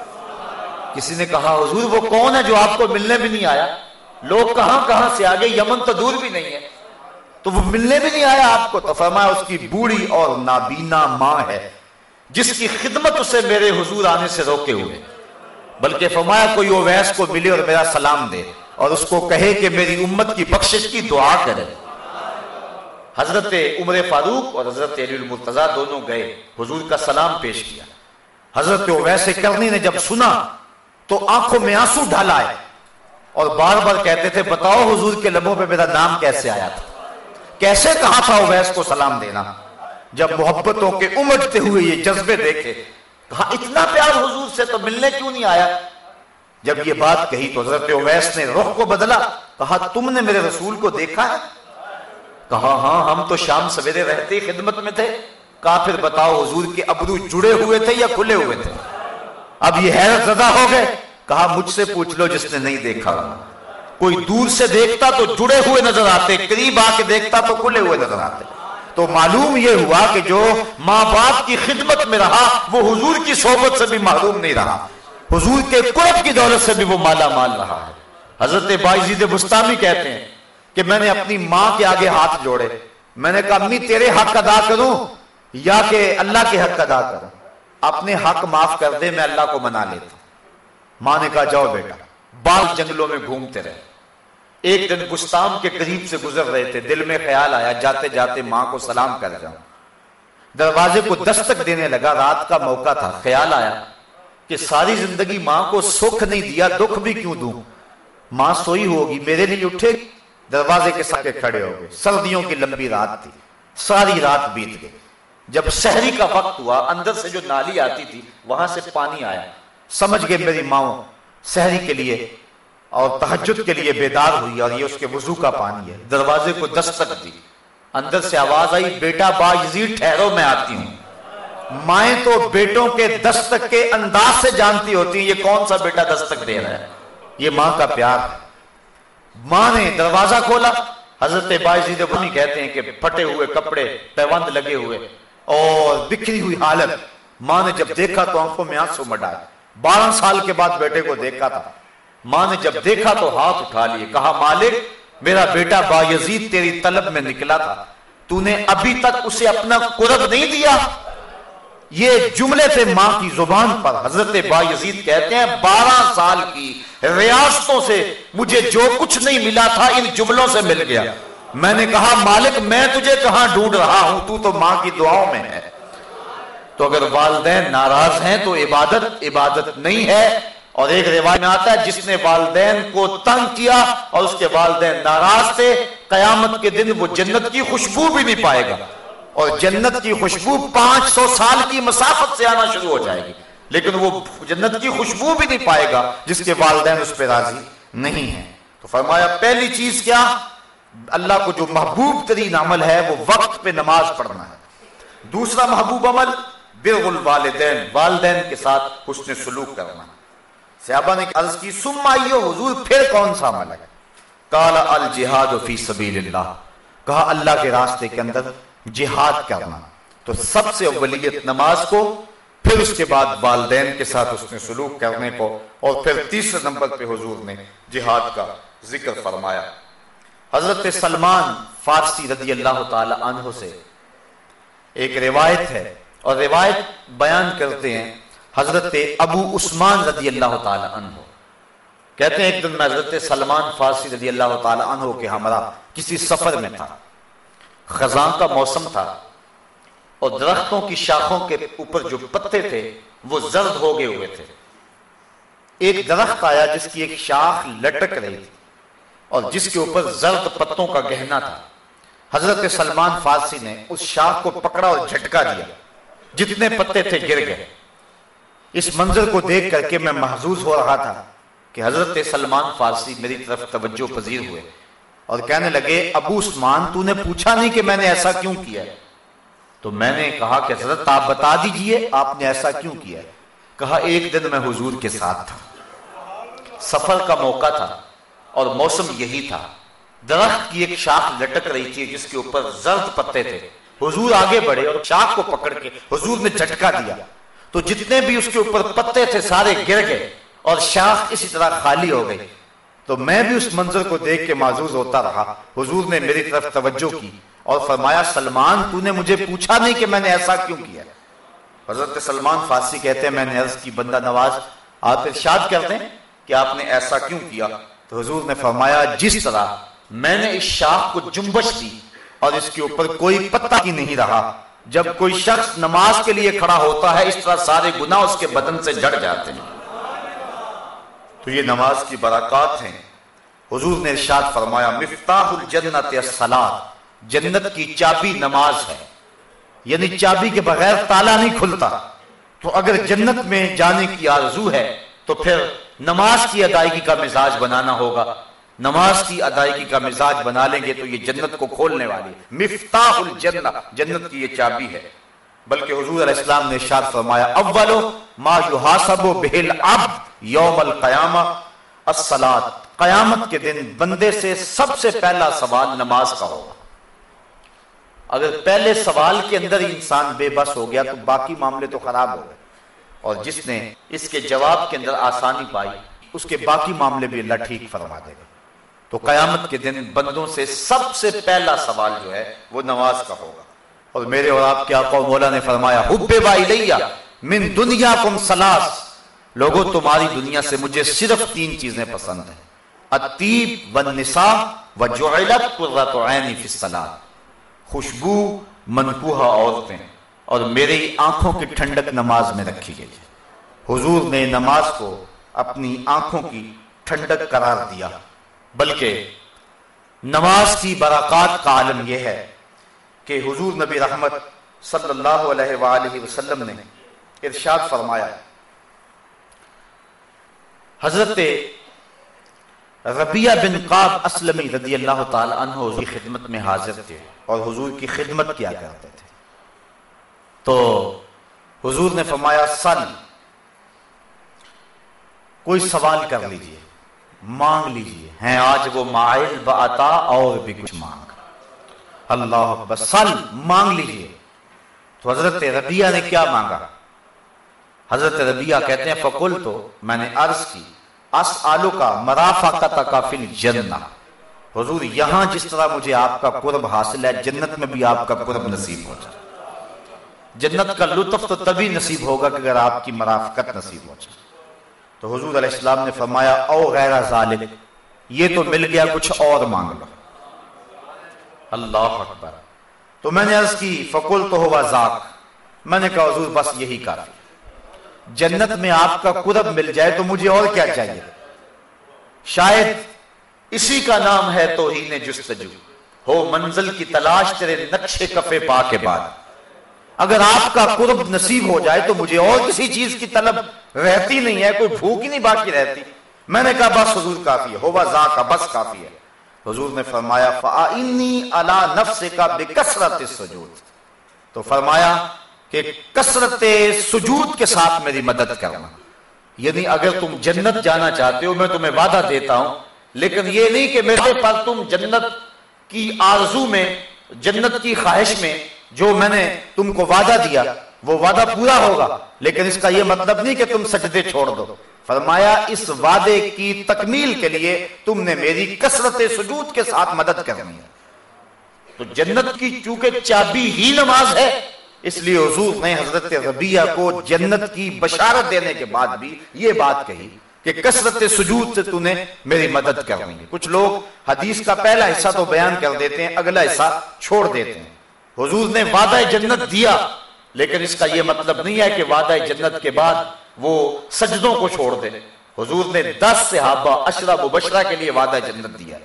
کسی نے کہا، حضور وہ کون ہے جو آپ کو ملنے بھی نہیں آیا؟ لوگ کہاں کہاں سے آگے یمن تو دور بھی نہیں ہے۔ تو وہ ملنے بھی نہیں آیا آپ کو تو فرمایا اس کی بوڑھی اور نابینا ماں ہے، جس کی خدمت اسے میرے حضور آنے سے روکے ہوئے۔ بلکہ فرمایا کوئی اویس کو ملے اور میرا سلام دے اور اس کو کہے کہ میری امت کی بخشش کی دعا کرے۔ حضرت عمر فاروق اور حضرت علی المرتضی دونوں گئے، حضور کا سلام پیش کیا۔ حضرت اویس کرنی نے جب سنا تو آنکھوں میں آنسو ڈھالا ہے اور بار بار کہتے تھے، بتاؤ حضور کے لبوں پہ میرا نام کیسے آیا تھا؟ کیسے کہا تھا اویس کو سلام دینا؟ جب محبتوں کے امجتے ہوئے یہ جذبے دیکھے، کہا، اتنا پیار حضور سے تو ملنے کیوں نہیں آیا؟ جب یہ بات کہی تو حضرت اویس نے رخ کو بدلا، کہا، تم نے میرے رسول کو دیکھا ہے؟ کہا ہاں ہم تو شام سویرے رہتے خدمت میں تھے۔ کہا، پھر بتاؤ حضور کے ابرو جڑے ہوئے تھے یا کھلے ہوئے تھے؟ اب یہ حیرت زدہ ہو گئے۔ کہا، مجھ سے پوچھ لو جس نے نہیں دیکھا۔ کوئی دور سے دیکھتا تو جڑے ہوئے نظر آتے، قریب آ کے دیکھتا تو کھلے ہوئے نظر آتے۔ تو معلوم یہ ہوا کہ جو ماں باپ کی خدمت میں رہا، وہ حضور کی صحبت سے بھی معلوم نہیں رہا۔ حضور کے قرب کی دولت سے بھی وہ مالا مال رہا ہے۔ حضرت بائزید بستانی کہتے ہیں کہ میں نے اپنی ماں کے آگے ہاتھ جوڑے۔ میں نے کہا، امی، تیرے حق ادا کروں یا کہ اللہ کے حق ادا کروں؟ اپنے حق معاف کر دے، میں اللہ کو منا لیتا ماں نے کہا، جاؤ بیٹا۔ بال جنگلوں میں گھومتے رہے۔ ایک دن گستام کے قریب سے گزر رہے تھے، دل میں خیال آیا، جاتے جاتے ماں کو سلام کر جاؤں دروازے کو دستک دینے لگا، رات کا موقع تھا۔ خیال آیا کہ ساری زندگی ماں کو سکھ نہیں دیا، دکھ بھی کیوں دوں؟ ماں سوئی ہوگی، میرے لیے اٹھے، دروازے کے ساتھ کھڑے ہو گئے۔ سردیوں کی لمبی رات تھی، ساری رات بیت گئی۔ جب سحری کا وقت ہوا، اندر سے جو نالی آتی تھی، وہاں سے پانی آیا۔ سمجھ گئے میری ماں سحری کے لیے اور تحجد کے لیے بیدار ہوئی اور یہ اس کے وضو کا پانی ہے۔ دروازے کو دستک دی۔ اندر سے آواز آئی، بیٹا با یزید، ٹھہرو، میں آتی ہوں۔ مائیں تو بیٹوں کے دستک کے انداز سے جانتی ہوتی ہیں، یہ کون سا بیٹا دستک دے رہا ہے؟ یہ ماں کا پیار ہے۔ ماں نے دروازہ کھولا۔ حضرت باعزید بنی کہتے ہیں کہ پھٹے ہوئے کپڑے، پیوند لگے ہوئے اور بکھری ہوئی حالت۔ ماں نے جب دیکھا تو آنکھوں میں آنسو مڈائے بارہ سال کے بعد بیٹے کو دیکھا تھا۔ ماں نے جب دیکھا تو ہاتھ اٹھا لیے۔ کہا، مالک، میرا بیٹا با یزید تیری طلب میں نکلا تھا۔ تو نے ابھی تک اسے اپنا قرب نہیں دیا۔ یہ جملے تھے ماں کی زبان پر۔ حضرت با یزید کہتے ہیں، بارہ سال کی ریاستوں سے مجھے جو کچھ نہیں ملا تھا، ان جملوں سے مل گیا۔ میں نے کہا، مالک، میں تجھے کہاں ڈھونڈ رہا ہوں؟ تو تو ماں کی دعاؤں میں ہے۔ تو اگر والدین ناراض ہیں تو عبادت عبادت نہیں ہے۔ اور ایک روایت میں آتا ہے، جس نے والدین کو تنگ کیا اور اس کے والدین ناراض تھے، قیامت کے دن وہ جنت کی خوشبو بھی نہیں پائے گا۔ اور جنت کی خوشبو پانچ سو سال کی مسافت سے آنا شروع ہو جائے گی۔ لیکن وہ جنت کی خوشبو بھی نہیں پائے گا، جس کے والدین اس پہ راضی نہیں ہیں۔ تو فرمایا، پہلی چیز کیا؟ اللہ کو جو محبوب ترین عمل ہے، وہ وقت پہ نماز پڑھنا ہے۔ دوسرا محبوب عمل بر الوالدین والدین کے ساتھ حسن سلوک کرنا۔ صحابہ نے عرض کی سم آئیو حضور، پھر کون سا عمل ہے؟ کالا الجہاد فی سبیل اللہ کہا، اللہ کے راستے کے اندر جہاد کرنا۔ تو سب سے اولیت نماز کو، پھر اس کے بعد والدین کے ساتھ اس نے سلوک کرنے کو، اور پھر تیسرے نمبر پہ حضور نے جہاد کا ذکر فرمایا۔ حضرت سلمان فارسی رضی اللہ تعالی عنہ سے ایک روایت ہے۔ اور روایت بیان کرتے ہیں حضرت ابو عثمان رضی اللہ تعالی عنہ۔ کہتے ہیں، ایک دن میں حضرت سلمان فارسی رضی اللہ تعالی عنہ کے ہمراہ کسی سفر میں تھا۔ خزاں کا موسم تھا اور درختوں کی شاخوں کے اوپر جو پتے تھے، وہ زرد ہو گئے ہوئے تھے۔ ایک درخت آیا جس کی ایک شاخ لٹک رہی تھی اور جس کے اوپر زرد پتوں کا گہنا تھا۔ حضرت سلمان فارسی نے اس شاخ کو پکڑا اور جھٹکا دیا۔ جتنے پتے تھے گر گئے۔ اس منظر کو دیکھ کر کے میں محظوظ ہو رہا تھا کہ حضرت سلمان فارسی میری طرف توجہ پذیر ہوئے اور کہنے لگے، ابو عثمان، تو نے پوچھا نہیں کہ میں نے ایسا کیوں کیا؟ تو میں نے کہا کہ حضرت، آپ بتا دیجیے، آپ نے ایسا کیوں کیا؟ کہا، ایک دن میں حضور کے ساتھ تھا۔ سفر کا موقع تھا اور موسم یہی تھا۔ درخت کی ایک شاخ لٹک رہی تھی جس کے اوپر زرد پتے تھے۔ حضور آگے بڑھے اور شاخ کو پکڑ کے حضور نے جھٹکا دیا۔ تو جتنے بھی اس کے اوپر پتے تھے سارے گر گئے اور شاخ اسی طرح خالی ہو گئی۔ تو میں بھی اس منظر کو دیکھ کے معذوز ہوتا رہا۔ حضور نے میری طرف توجہ کی اور فرمایا، سلمان، تو نے مجھے پوچھا نہیں کہ میں نے ایسا کیوں کیا حضرت سلمان فارسی کہتے ہیں، میں نے عرض کی، بندہ نواز، آپ ارشاد کرتے ہیں کہ آپ نے ایسا کیوں کیا؟ تو حضور نے فرمایا، جس طرح میں نے اس شاخ کو جنبش دی اور اس کے اوپر کوئی پتہ کی نہیں رہا۔ جب کوئی شخص نماز کے لیے کھڑا ہوتا ہے، اس طرح سارے گناہ اس کے بدن سے جڑ جاتے ہیں۔ تو یہ نماز کی برکات ہیں۔ حضور نے ارشاد فرمایا، مفتاح الجنت الصلاۃ جنت کی چابی نماز ہے۔ یعنی چابی کے بغیر تالا نہیں کھلتا۔ تو اگر جنت میں جانے کی آرزو ہے، تو پھر نماز کی ادائیگی کا مزاج بنانا ہوگا۔ نماز کی ادائیگی کا مزاج بنا لیں گے تو یہ جنت کو کھولنے والی مفتاح الجنہ، جنت کی یہ چابی ہے۔ بلکہ حضور علیہ السلام نے ارشاد فرمایا، اولو ما یحاسب بہل عبد یوم القیامہ۔ الصلاۃ قیامت کے دن بندے سے سب سے پہلا سوال نماز کا ہوگا۔ اگر پہلے سوال کے اندر ہی انسان بے بس ہو گیا تو باقی معاملے تو خراب ہو گئے۔ اور جس نے اس کے جواب کے اندر آسانی پائی، اس کے باقی معاملے بھی اللہ ٹھیک فرما دے گا۔ تو قیامت کے دن بندوں سے سب سے پہلا سوال جو ہے وہ نماز کا ہوگا۔ اور میرے اور آپ کے آقا مولا نے فرمایا، حب لیا من دنیا کم سلاس لوگوں، تمہاری دنیا سے مجھے صرف تین چیزیں پسند ہیں۔ اتیب والنساء وجعلت قرۃ عینی فی الصلاۃ۔ خوشبو منکوہا عورتیں اور میری آنکھوں کی ٹھنڈک نماز میں رکھی گئی حضور نے نماز کو اپنی آنکھوں کی ٹھنڈک قرار دیا۔ بلکہ نماز کی برکات کا عالم یہ ہے کہ حضور نبی رحمت صلی اللہ علیہ وآلہ وسلم نے ارشاد فرمایا حضرت ربیہ بن قاب اسلمی رضی اللہ تعالی عنہ کی خدمت میں حاضر تھے اور حضور کی خدمت کیا کرتے تھے۔ تو حضور نے فرمایا، سن، کوئی سوال کر لیجیے۔ مانگ لیجیے ہیں۔ آج وہ مائل بعطا اور بھی کچھ مانگ۔ اللہ اکبر۔ سن، مانگ لیجیے۔ تو حضرت ربیہ نے کیا مانگا؟ حضرت ربیہ کہتے ہیں فقل تو میں نے عرض کی اس آلو کا مرافقت کا فی الجنہ۔ حضور، یہاں جس طرح مجھے آپ کا قرب حاصل ہے، جنت میں بھی آپ کا قرب نصیب ہو جائے۔ جنت کا لطف تو تبھی نصیب ہوگا کہ اگر آپ کی مرافقت نصیب ہو جائے۔ تو حضور علیہ السلام نے فرمایا، او غیر ظالم یہ تو مل گیا، کچھ اور مانگ لو. اللہ اکبر۔ تو میں نے عرض کی فقل تو ہوا ذاک۔ میں نے کہا، حضور، بس یہی کافی جنت میں آپ کا قرب مل جائے تو مجھے اور کیا چاہیے؟ شاید اسی کا نام ہے توہین جستجو۔ ہو منزل کی تلاش تیرے نقشے کفے پا کے بعد۔ اگر آپ کا قرب نصیب ہو جائے تو مجھے اور کسی چیز کی طلب رہتی نہیں ہے، کوئی بھوک ہی نہیں باقی رہتی۔ میں نے کہا، بس حضور کافی ہے، ہوا ذا کا بس کافی ہے۔ حضور نے فرمایا فَآئِنِّي عَلَى نَفْسِكَ بِكَسْرَةِ السُّجُودِ۔ تو فرمایا کہ کسرت سجود کے ساتھ میری مدد کرنا۔ یعنی اگر تم جنت جانا چاہتے ہو، میں تمہیں وعدہ دیتا ہوں، لیکن یہ نہیں کہ میرے پر تم جنت کی آرزو میں، جنت کی خواہش میں جو میں نے تم کو وعدہ دیا، وہ وعدہ پورا ہوگا، لیکن اس کا یہ مطلب نہیں کہ تم سجدے چھوڑ دو۔ فرمایا، اس وعدے کی تکمیل کے لیے تم نے میری کسرت سجود کے ساتھ مدد کرنی ہے۔ تو جنت کی چونکہ چابی ہی نماز ہے، اس لیے حضور نے حضرت ربیہ کو جنت کی بشارت دینے کے بعد بھی یہ بات کہی کہ کسرت سجود سے تو نے میری مدد کرنی ہے۔ کچھ لوگ حدیث کا پہلا حصہ تو بیان کر دیتے ہیں، اگلا حصہ چھوڑ دیتے ہیں۔ حضور نے وعدہ جنت دیا، لیکن اس کا یہ مطلب نہیں ہے کہ وعدہ جنت کے بعد وہ سجدوں کو چھوڑ دے۔ حضور نے دس صحابہ اشرا مبشرہ کے لیے وعدہ جنت دیا۔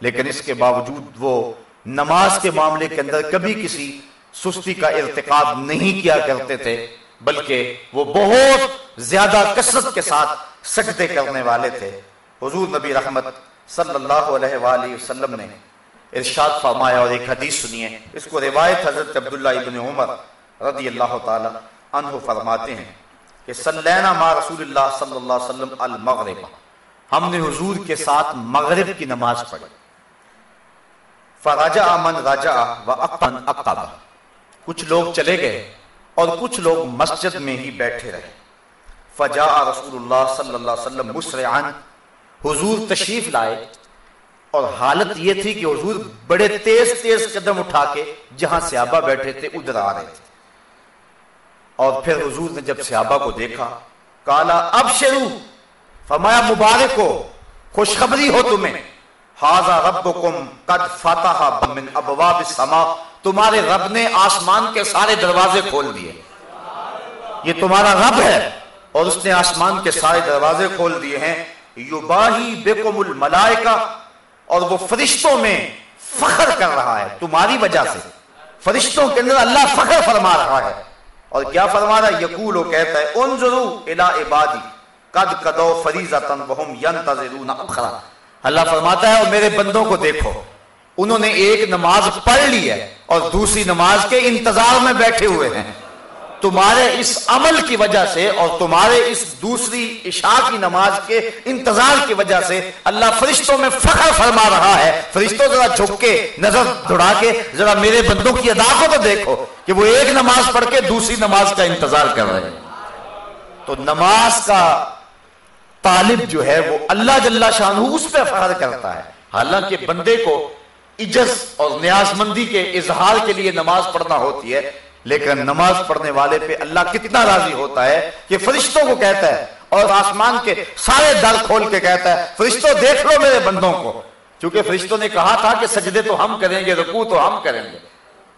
لیکن اس کے باوجود وہ نماز کے معاملے کے اندر کبھی کسی سستی کا ارتقاب نہیں کیا کرتے تھے، بلکہ وہ بہت زیادہ کثرت کے ساتھ سجدے کرنے والے تھے۔ حضور نبی رحمت صلی اللہ علیہ وآلہ وسلم نے ارشاد فرمایا اور ایک حدیث سنیے۔ اس کو روایت حضرت عبداللہ ابن عمر رضی اللہ تعالی عنہ فرماتے ہیں کہ صلینا ما رسول اللہ صلی اللہ علیہ وسلم المغرب۔ ہم نے حضور کے ساتھ مغرب کی نماز پڑھی۔ فرجع من رجع و اقن اقبہ کچھ لوگ چلے گئے اور کچھ لوگ مسجد میں ہی بیٹھے رہے۔ فجا رسول اللہ صلی اللہ علیہ وسلم مسرعان حضور تشریف لائے۔ اور حالت یہ تھی کہ حضور بڑے تیز تیز قدم اٹھا کے جہاں صحابہ بیٹھے تھے، ادھر آ رہے تھے۔ اور پھر حضور نے جب صحابہ کو دیکھا، کالا، اب شروع! فرمایا، مبارک ہو، خوشخبری ہو تمہیں۔ حاضا ربکم قد فتح من ابواب السماء۔ تمہارے رب نے آسمان کے سارے دروازے کھول دیے۔ یہ تمہارا رب ہے اور اس نے آسمان کے سارے دروازے کھول دیے ہیں۔ یباہی بکم الملائکہ۔ اور وہ فرشتوں میں فخر کر رہا ہے، تمہاری وجہ سے۔ فرشتوں کے اندر اللہ فخر فرما رہا ہے۔ اور کیا فرما رہا ہے؟ یقول وہ کہتا ہے، انظروا الى عبادی، قد قدو فریضتا وهم ينتظرون اخرى اللہ فرماتا ہے، اور میرے بندوں کو دیکھو۔ انہوں نے ایک نماز پڑھ لی ہے اور دوسری نماز کے انتظار میں بیٹھے ہوئے ہیں۔ تمہارے اس عمل کی وجہ سے اور تمہارے اس دوسری عشاء کی نماز کے انتظار کی وجہ سے اللہ فرشتوں میں فخر فرما رہا ہے۔ فرشتوں ذرا جھک کے نظر دوڑا کے ذرا میرے بندوں کی ادا کو تو دیکھو کہ وہ ایک نماز پڑھ کے دوسری نماز کا انتظار کر رہے ہیں۔ تو نماز کا طالب جو ہے وہ اللہ جل شاہ اس پہ فخر کرتا ہے۔ حالانکہ بندے کو عجز اور نیاز مندی کے اظہار کے لیے نماز پڑھنا ہوتی ہے۔ لیکن نماز پڑھنے والے پہ اللہ کتنا راضی ہوتا ہے کہ فرشتوں کو کہتا ہے اور آسمان کے سارے در کھول کے کہتا ہے، فرشتوں دیکھ لو میرے بندوں کو۔ چونکہ فرشتوں نے کہا تھا کہ سجدے تو ہم کریں گے، رکوع تو ہم کریں گے۔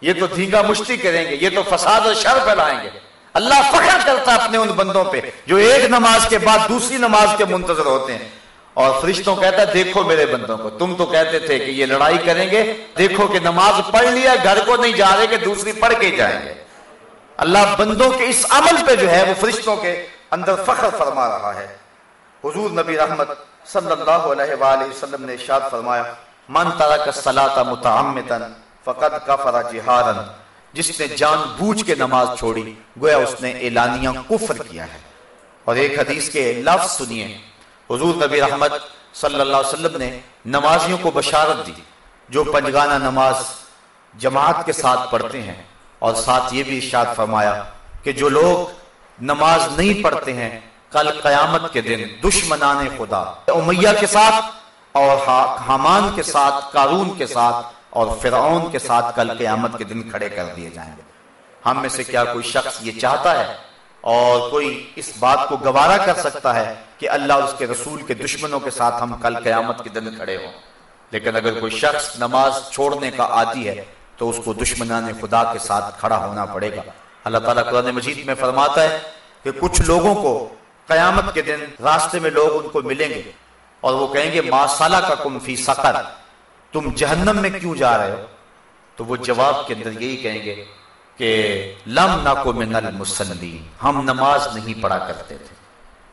یہ تو دھینگا مشتی کریں گے، یہ تو فساد اور شر پھیلائیں گے۔ اللہ فخر کرتا ہے اپنے ان بندوں پہ جو ایک نماز کے بعد دوسری نماز کے منتظر ہوتے ہیں۔ اور فرشتوں کہتا دیکھو میرے بندوں کو. تم تو کہتے تھے کہ یہ لڑائی کریں گے، دیکھو کہ نماز پڑھ لیا، گھر کو نہیں جا رہے کہ دوسری پڑھ کے جائیں گے۔ اللہ بندوں کے اس عمل پہ جو ہے وہ فرشتوں کے اندر فخر فرما رہا ہے۔ حضور نبی رحمت صلی اللہ علیہ وآلہ وسلم نے ارشاد فرمایا، من ترک الصلاۃ متعمدا فقد کفر جہارا جس نے جان بوجھ کے نماز چھوڑی، گویا اس نے اعلانیہ کفر کیا ہے۔ اور ایک حدیث کے لفظ سنیے۔ حضور نبی رحمت صلی اللہ علیہ وسلم نے نمازیوں کو بشارت دی، جو پنجگانہ نماز جماعت کے ساتھ پڑھتے ہیں۔ اور ساتھ یہ بھی ارشاد فرمایا کہ جو لوگ نماز نہیں پڑھتے ہیں، کل قیامت کے دن دشمنان خدا، امیہ کے ساتھ اور حامان کے ساتھ، قارون کے ساتھ اور فرعون کے ساتھ کل قیامت کے دن کھڑے کر دیے جائیں گے۔ ہم میں سے کیا کوئی شخص یہ چاہتا ہے اور کوئی اس بات کو گوارا کر سکتا ہے کہ اللہ اس کے رسول کے دشمنوں کے ساتھ ہم کل قیامت کے دن کھڑے ہوں۔ لیکن اگر کوئی شخص نماز چھوڑنے کا عادی ہے، تو اس کو دشمنان خدا کے ساتھ کھڑا ہونا پڑے گا۔ اللہ تعالیٰ قرآن مجید میں فرماتا ہے کہ کچھ لوگوں کو قیامت کے دن راستے میں لوگ ان کو ملیں گے اور وہ کہیں گے، ما سالہ کا کم فی سقر تم جہنم میں کیوں جا رہے ہو؟ تو وہ جواب کے اندر یہی کہیں گے کہ لم نہ کو من المسلی ہم نماز نہیں پڑھا کرتے تھے۔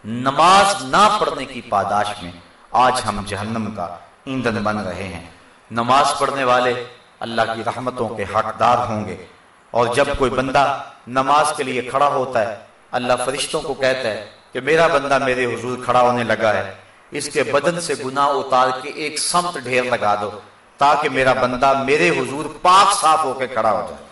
نماز نہ پڑھنے کی پاداش میں آج ہم جہنم کا ایندھن بن رہے ہیں۔ نماز پڑھنے والے اللہ کی رحمتوں کے حقدار ہوں گے۔ اور جب کوئی بندہ نماز کے لیے کھڑا ہوتا ہے، اللہ فرشتوں کو کہتا ہے کہ میرا بندہ میرے حضور کھڑا ہونے لگا ہے۔ اس کے بدن سے گناہ اتار کے ایک سمت ڈھیر لگا دو، تاکہ میرا بندہ میرے حضور پاک صاف ہو کے کھڑا ہو جائے۔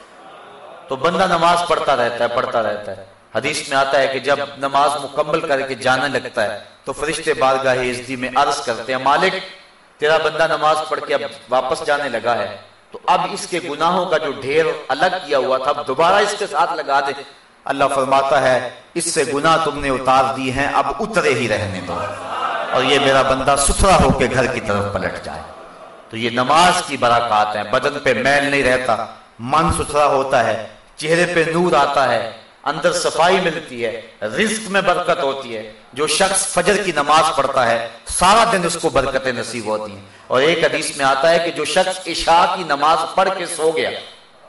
تو بندہ نماز پڑھتا رہتا ہے، پڑھتا رہتا ہے۔ حدیث میں آتا ہے کہ جب نماز مکمل کر کے جانے لگتا ہے، تو فرشتے بارگاہ عزدی میں عرض کرتے ہیں، مالک، تیرا بندہ نماز پڑھ کے اب واپس جانے لگا ہے۔ تو اب اس کے گناہوں کا جو ڈھیر الگ کیا ہوا تھا، اب دوبارہ اس کے ساتھ لگا دے۔ اللہ فرماتا ہے، اس سے گناہ تم نے اتار دی ہیں، اب اترے ہی رہنے دو۔ اور یہ میرا بندہ ستھرا ہو کے گھر کی طرف پلٹ جائے۔ تو یہ نماز کی برکات ہیں، بدن پہ میل نہیں رہتا، من ستھرا ہوتا ہے۔ چہرے پہ نور آتا ہے، اندر صفائی ملتی ہے، رزق میں برکت ہوتی ہے۔ جو شخص فجر کی نماز پڑھتا ہے، سارا دن اس کو برکتیں نصیب ہوتی ہیں۔ اور ایک حدیث میں آتا ہے کہ جو شخص عشاء کی نماز پڑھ کے سو گیا،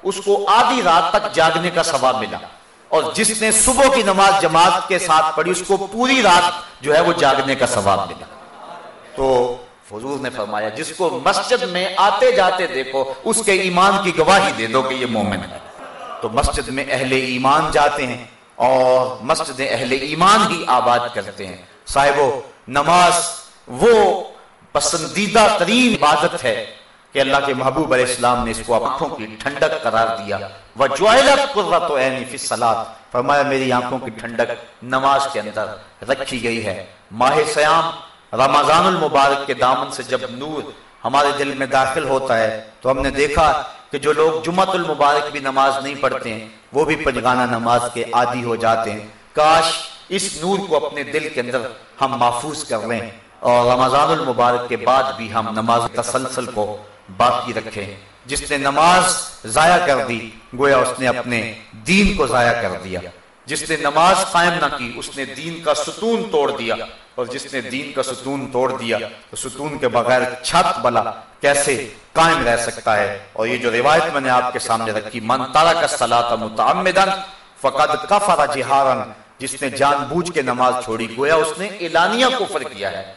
اس کو آدھی رات تک جاگنے کا ثواب ملا۔ اور جس نے صبح کی نماز جماعت کے ساتھ پڑھی، اس کو پوری رات جو ہے وہ جاگنے کا ثواب ملا۔ تو حضور نے فرمایا، جس کو مسجد میں آتے جاتے دیکھو، اس کے ایمان کی گواہی دے دو کہ یہ مومن ہے۔ تو مسجد میں اہل ایمان جاتے ہیں اور مسجد اہل ایمان ہی آباد کرتے ہیں۔ صاحبو، نماز وہ پسندیدہ ترین عبادت ہے کہ اللہ کے محبوب علیہ السلام نے اس کو آنکھوں کی ٹھنڈک قرار دیا۔ وَجُعِلَتْ عَيْنِ فِي الصَّلَاةِ۔ فرمایا، میری آنکھوں کی ٹھنڈک نماز کے اندر رکھی گئی ہے۔ ماہ سیام رمضان المبارک کے دامن سے جب نور ہمارے دل میں داخل ہوتا ہے تو ہم نے دیکھا کہ جو لوگ جمعت المبارک بھی نماز نہیں پڑھتے ہیں، وہ بھی پنجگانہ نماز کے عادی ہو جاتے ہیں۔ کاش اس نور کو اپنے دل کے اندر ہم محفوظ کر لیں اور رمضان المبارک کے بعد بھی ہم نماز تسلسل کو باقی رکھیں۔ جس نے نماز ضائع کر دی، گویا اس نے اپنے دین کو ضائع کر دیا۔ جس نے نماز قائم نہ کی، اس نے دین کا ستون توڑ دیا۔ اور جس نے دین کا ستون توڑ دیا، تو ستون کے بغیر چھت بلا، کیسے قائم رہ سکتا ہے؟ اور یہ جو روایت میں نے آپ کے سامنے رکھی، من تارک الصلاۃ متعمدا، فقد کفر جہارا. جس نے جان بوجھ کے نماز چھوڑی، گویا اس نے اعلانیہ کفر کیا ہے۔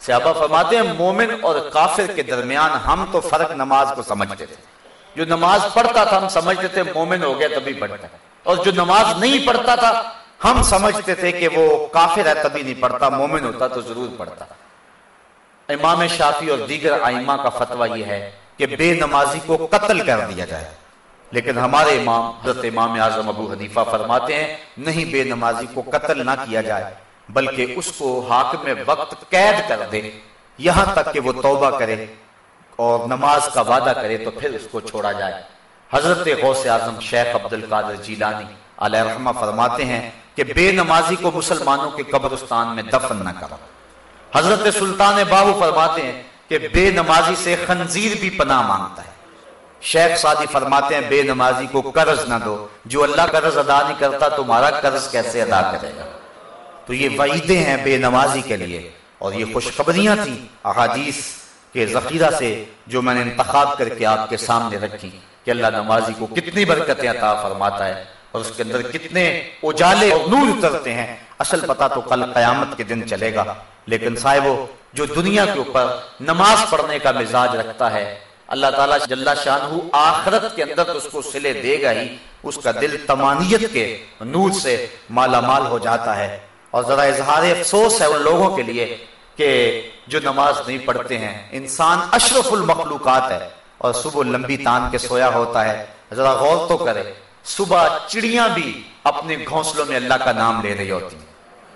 صحابہ فرماتے ہیں، مومن اور کافر کے درمیان ہم تو فرق نماز کو سمجھتے تھے۔ جو نماز پڑھتا تھا، ہم سمجھتے تھے، مومن ہو گیا تبھی پڑھتا ہے۔ اور جو نماز نہیں پڑھتا تھا ہم سمجھتے تھے کہ وہ کافر ہے، تبھی نہیں پڑھتا، مومن ہوتا تو ضرور پڑھتا۔ امام شافی اور دیگر آئمہ کا فتویٰ یہ ہے کہ بے نمازی کو قتل کر دیا جائے۔ لیکن ہمارے امام، حضرت امام اعظم ابو حنیفہ فرماتے ہیں، نہیں بے نمازی کو قتل نہ کیا جائے، بلکہ اس کو حاکم وقت قید کر دے، یہاں تک کہ وہ توبہ کرے اور نماز کا وعدہ کرے تو پھر اس کو چھوڑا جائے۔ حضرت غوث اعظم شیخ عبد القادر جیلانی علیہ رحمہ فرماتے ہیں کہ بے نمازی کو مسلمانوں کے قبرستان میں دفن نہ کرو۔ حضرت سلطان باہو فرماتے ہیں کہ بے نمازی سے خنزیر بھی پناہ مانگتا ہے۔ شیخ سادی فرماتے ہیں بے نمازی کو قرض نہ دو۔ جو اللہ قرض ادا نہیں کرتا تمہارا قرض کیسے ادا کرے گا؟ تو یہ وعیدیں ہیں بے نمازی کے لیے۔ اور یہ خوشخبریاں تھیں احادیث کے ذخیرہ سے جو میں نے انتخاب کر کے آپ کے سامنے رکھی کہ اللہ نمازی کو کتنی برکتیں عطا فرماتا ہے۔ اور اس کے اندر کتنے اجالے اور نور اترتے ہیں، اصل پتا تو کل قیامت کے دن چلے گا۔ لیکن صاحب جو دنیا کے اوپر نماز پڑھنے کا مزاج رکھتا ہے، اللہ تعالیٰ جل شان آخرت کے اندر تو اس کو سلے دے گا ہی، اس کا دل تمانیت کے نور سے مالا مال ہو جاتا ہے۔ اور ذرا اظہار افسوس ہے ان لوگوں کے لیے کہ جو نماز نہیں پڑھتے ہیں، انسان اشرف المخلوقات ہے اور صبح لمبی تان کے سویا ہوتا ہے۔ ذرا غور تو کرے۔ صبح چڑیاں بھی اپنے گھونسلوں میں اللہ کا نام لے رہی ہوتی ہیں۔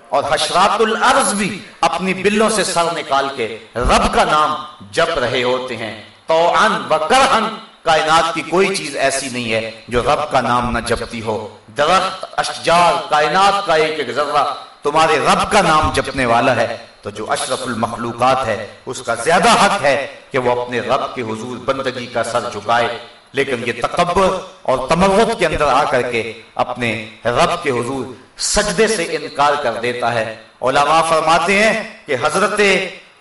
اور حشرات الارض بھی اپنی بلوں سے سر نکال کے رب کا نام جپ رہے ہوتے ہیں۔ تو کرہن کائنات کی کوئی چیز ایسی نہیں ہے جو رب کا نام نہ جپتی ہو۔ درخت، اشجار، کائنات کا ایک ایک ذرہ تمہارے رب کا نام جپنے والا ہے۔ تو جو اشرف المخلوقات ہے، اس کا زیادہ حق ہے کہ وہ اپنے رب کے حضور بندگی کا سر جھکائے۔ لیکن یہ تکبر اور تمرد کے اندر آ کر کے اپنے رب کے حضور سجدے سے انکار کر دیتا ہے۔ علماء فرماتے ہیں کہ حضرت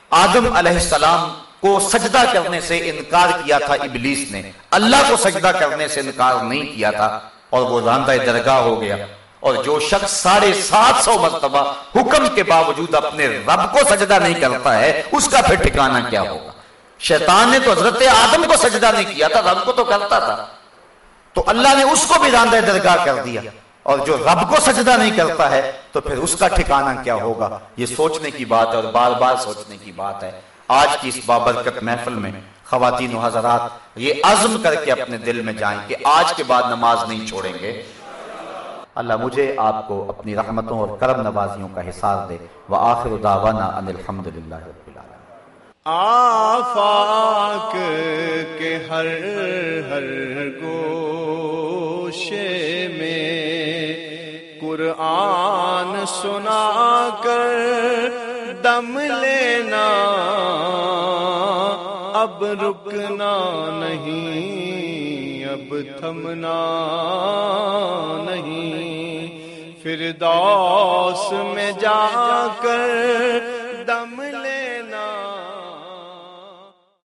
آدم علیہ السلام کو سجدہ کرنے سے انکار کیا تھا ابلیس نے۔ اللہ کو سجدہ کرنے سے انکار نہیں کیا تھا اور وہ راندہ درگاہ ہو گیا۔ اور جو شخص ساڑھے سات سو مرتبہ حکم کے باوجود اپنے رب کو سجدہ نہیں کرتا ہے، اس کا پھر ٹھکانہ کیا ہوگا؟ شیطان نے تو حضرت آدم کو سجدہ نہیں کیا تھا، رب کو تو کرتا تھا۔ تو اللہ نے اس کو بھی راندہ درگاہ کر دیا۔ اور جو رب کو سجدہ نہیں کرتا ہے، تو پھر اس کا ٹھکانہ کیا ہوگا؟ یہ سوچنے کی بات ہے اور بار بار سوچنے کی بات ہے۔ آج کی اس بابرکت محفل میں خواتین و حضرات یہ عزم کر کے اپنے دل میں جائیں کہ آج کے بعد نماز نہیں چھوڑیں گے۔ اللہ مجھے آپ کو اپنی رحمتوں اور کرم نوازیوں کا حساب دے۔ وہ آخر داوانا ان الحمد للہ آفاق کے ہر ہر گوشے میں قرآن سنا کر دم لینا۔ اب رکنا نہیں، اب تھمنا نہیں۔ پھر میں جا کر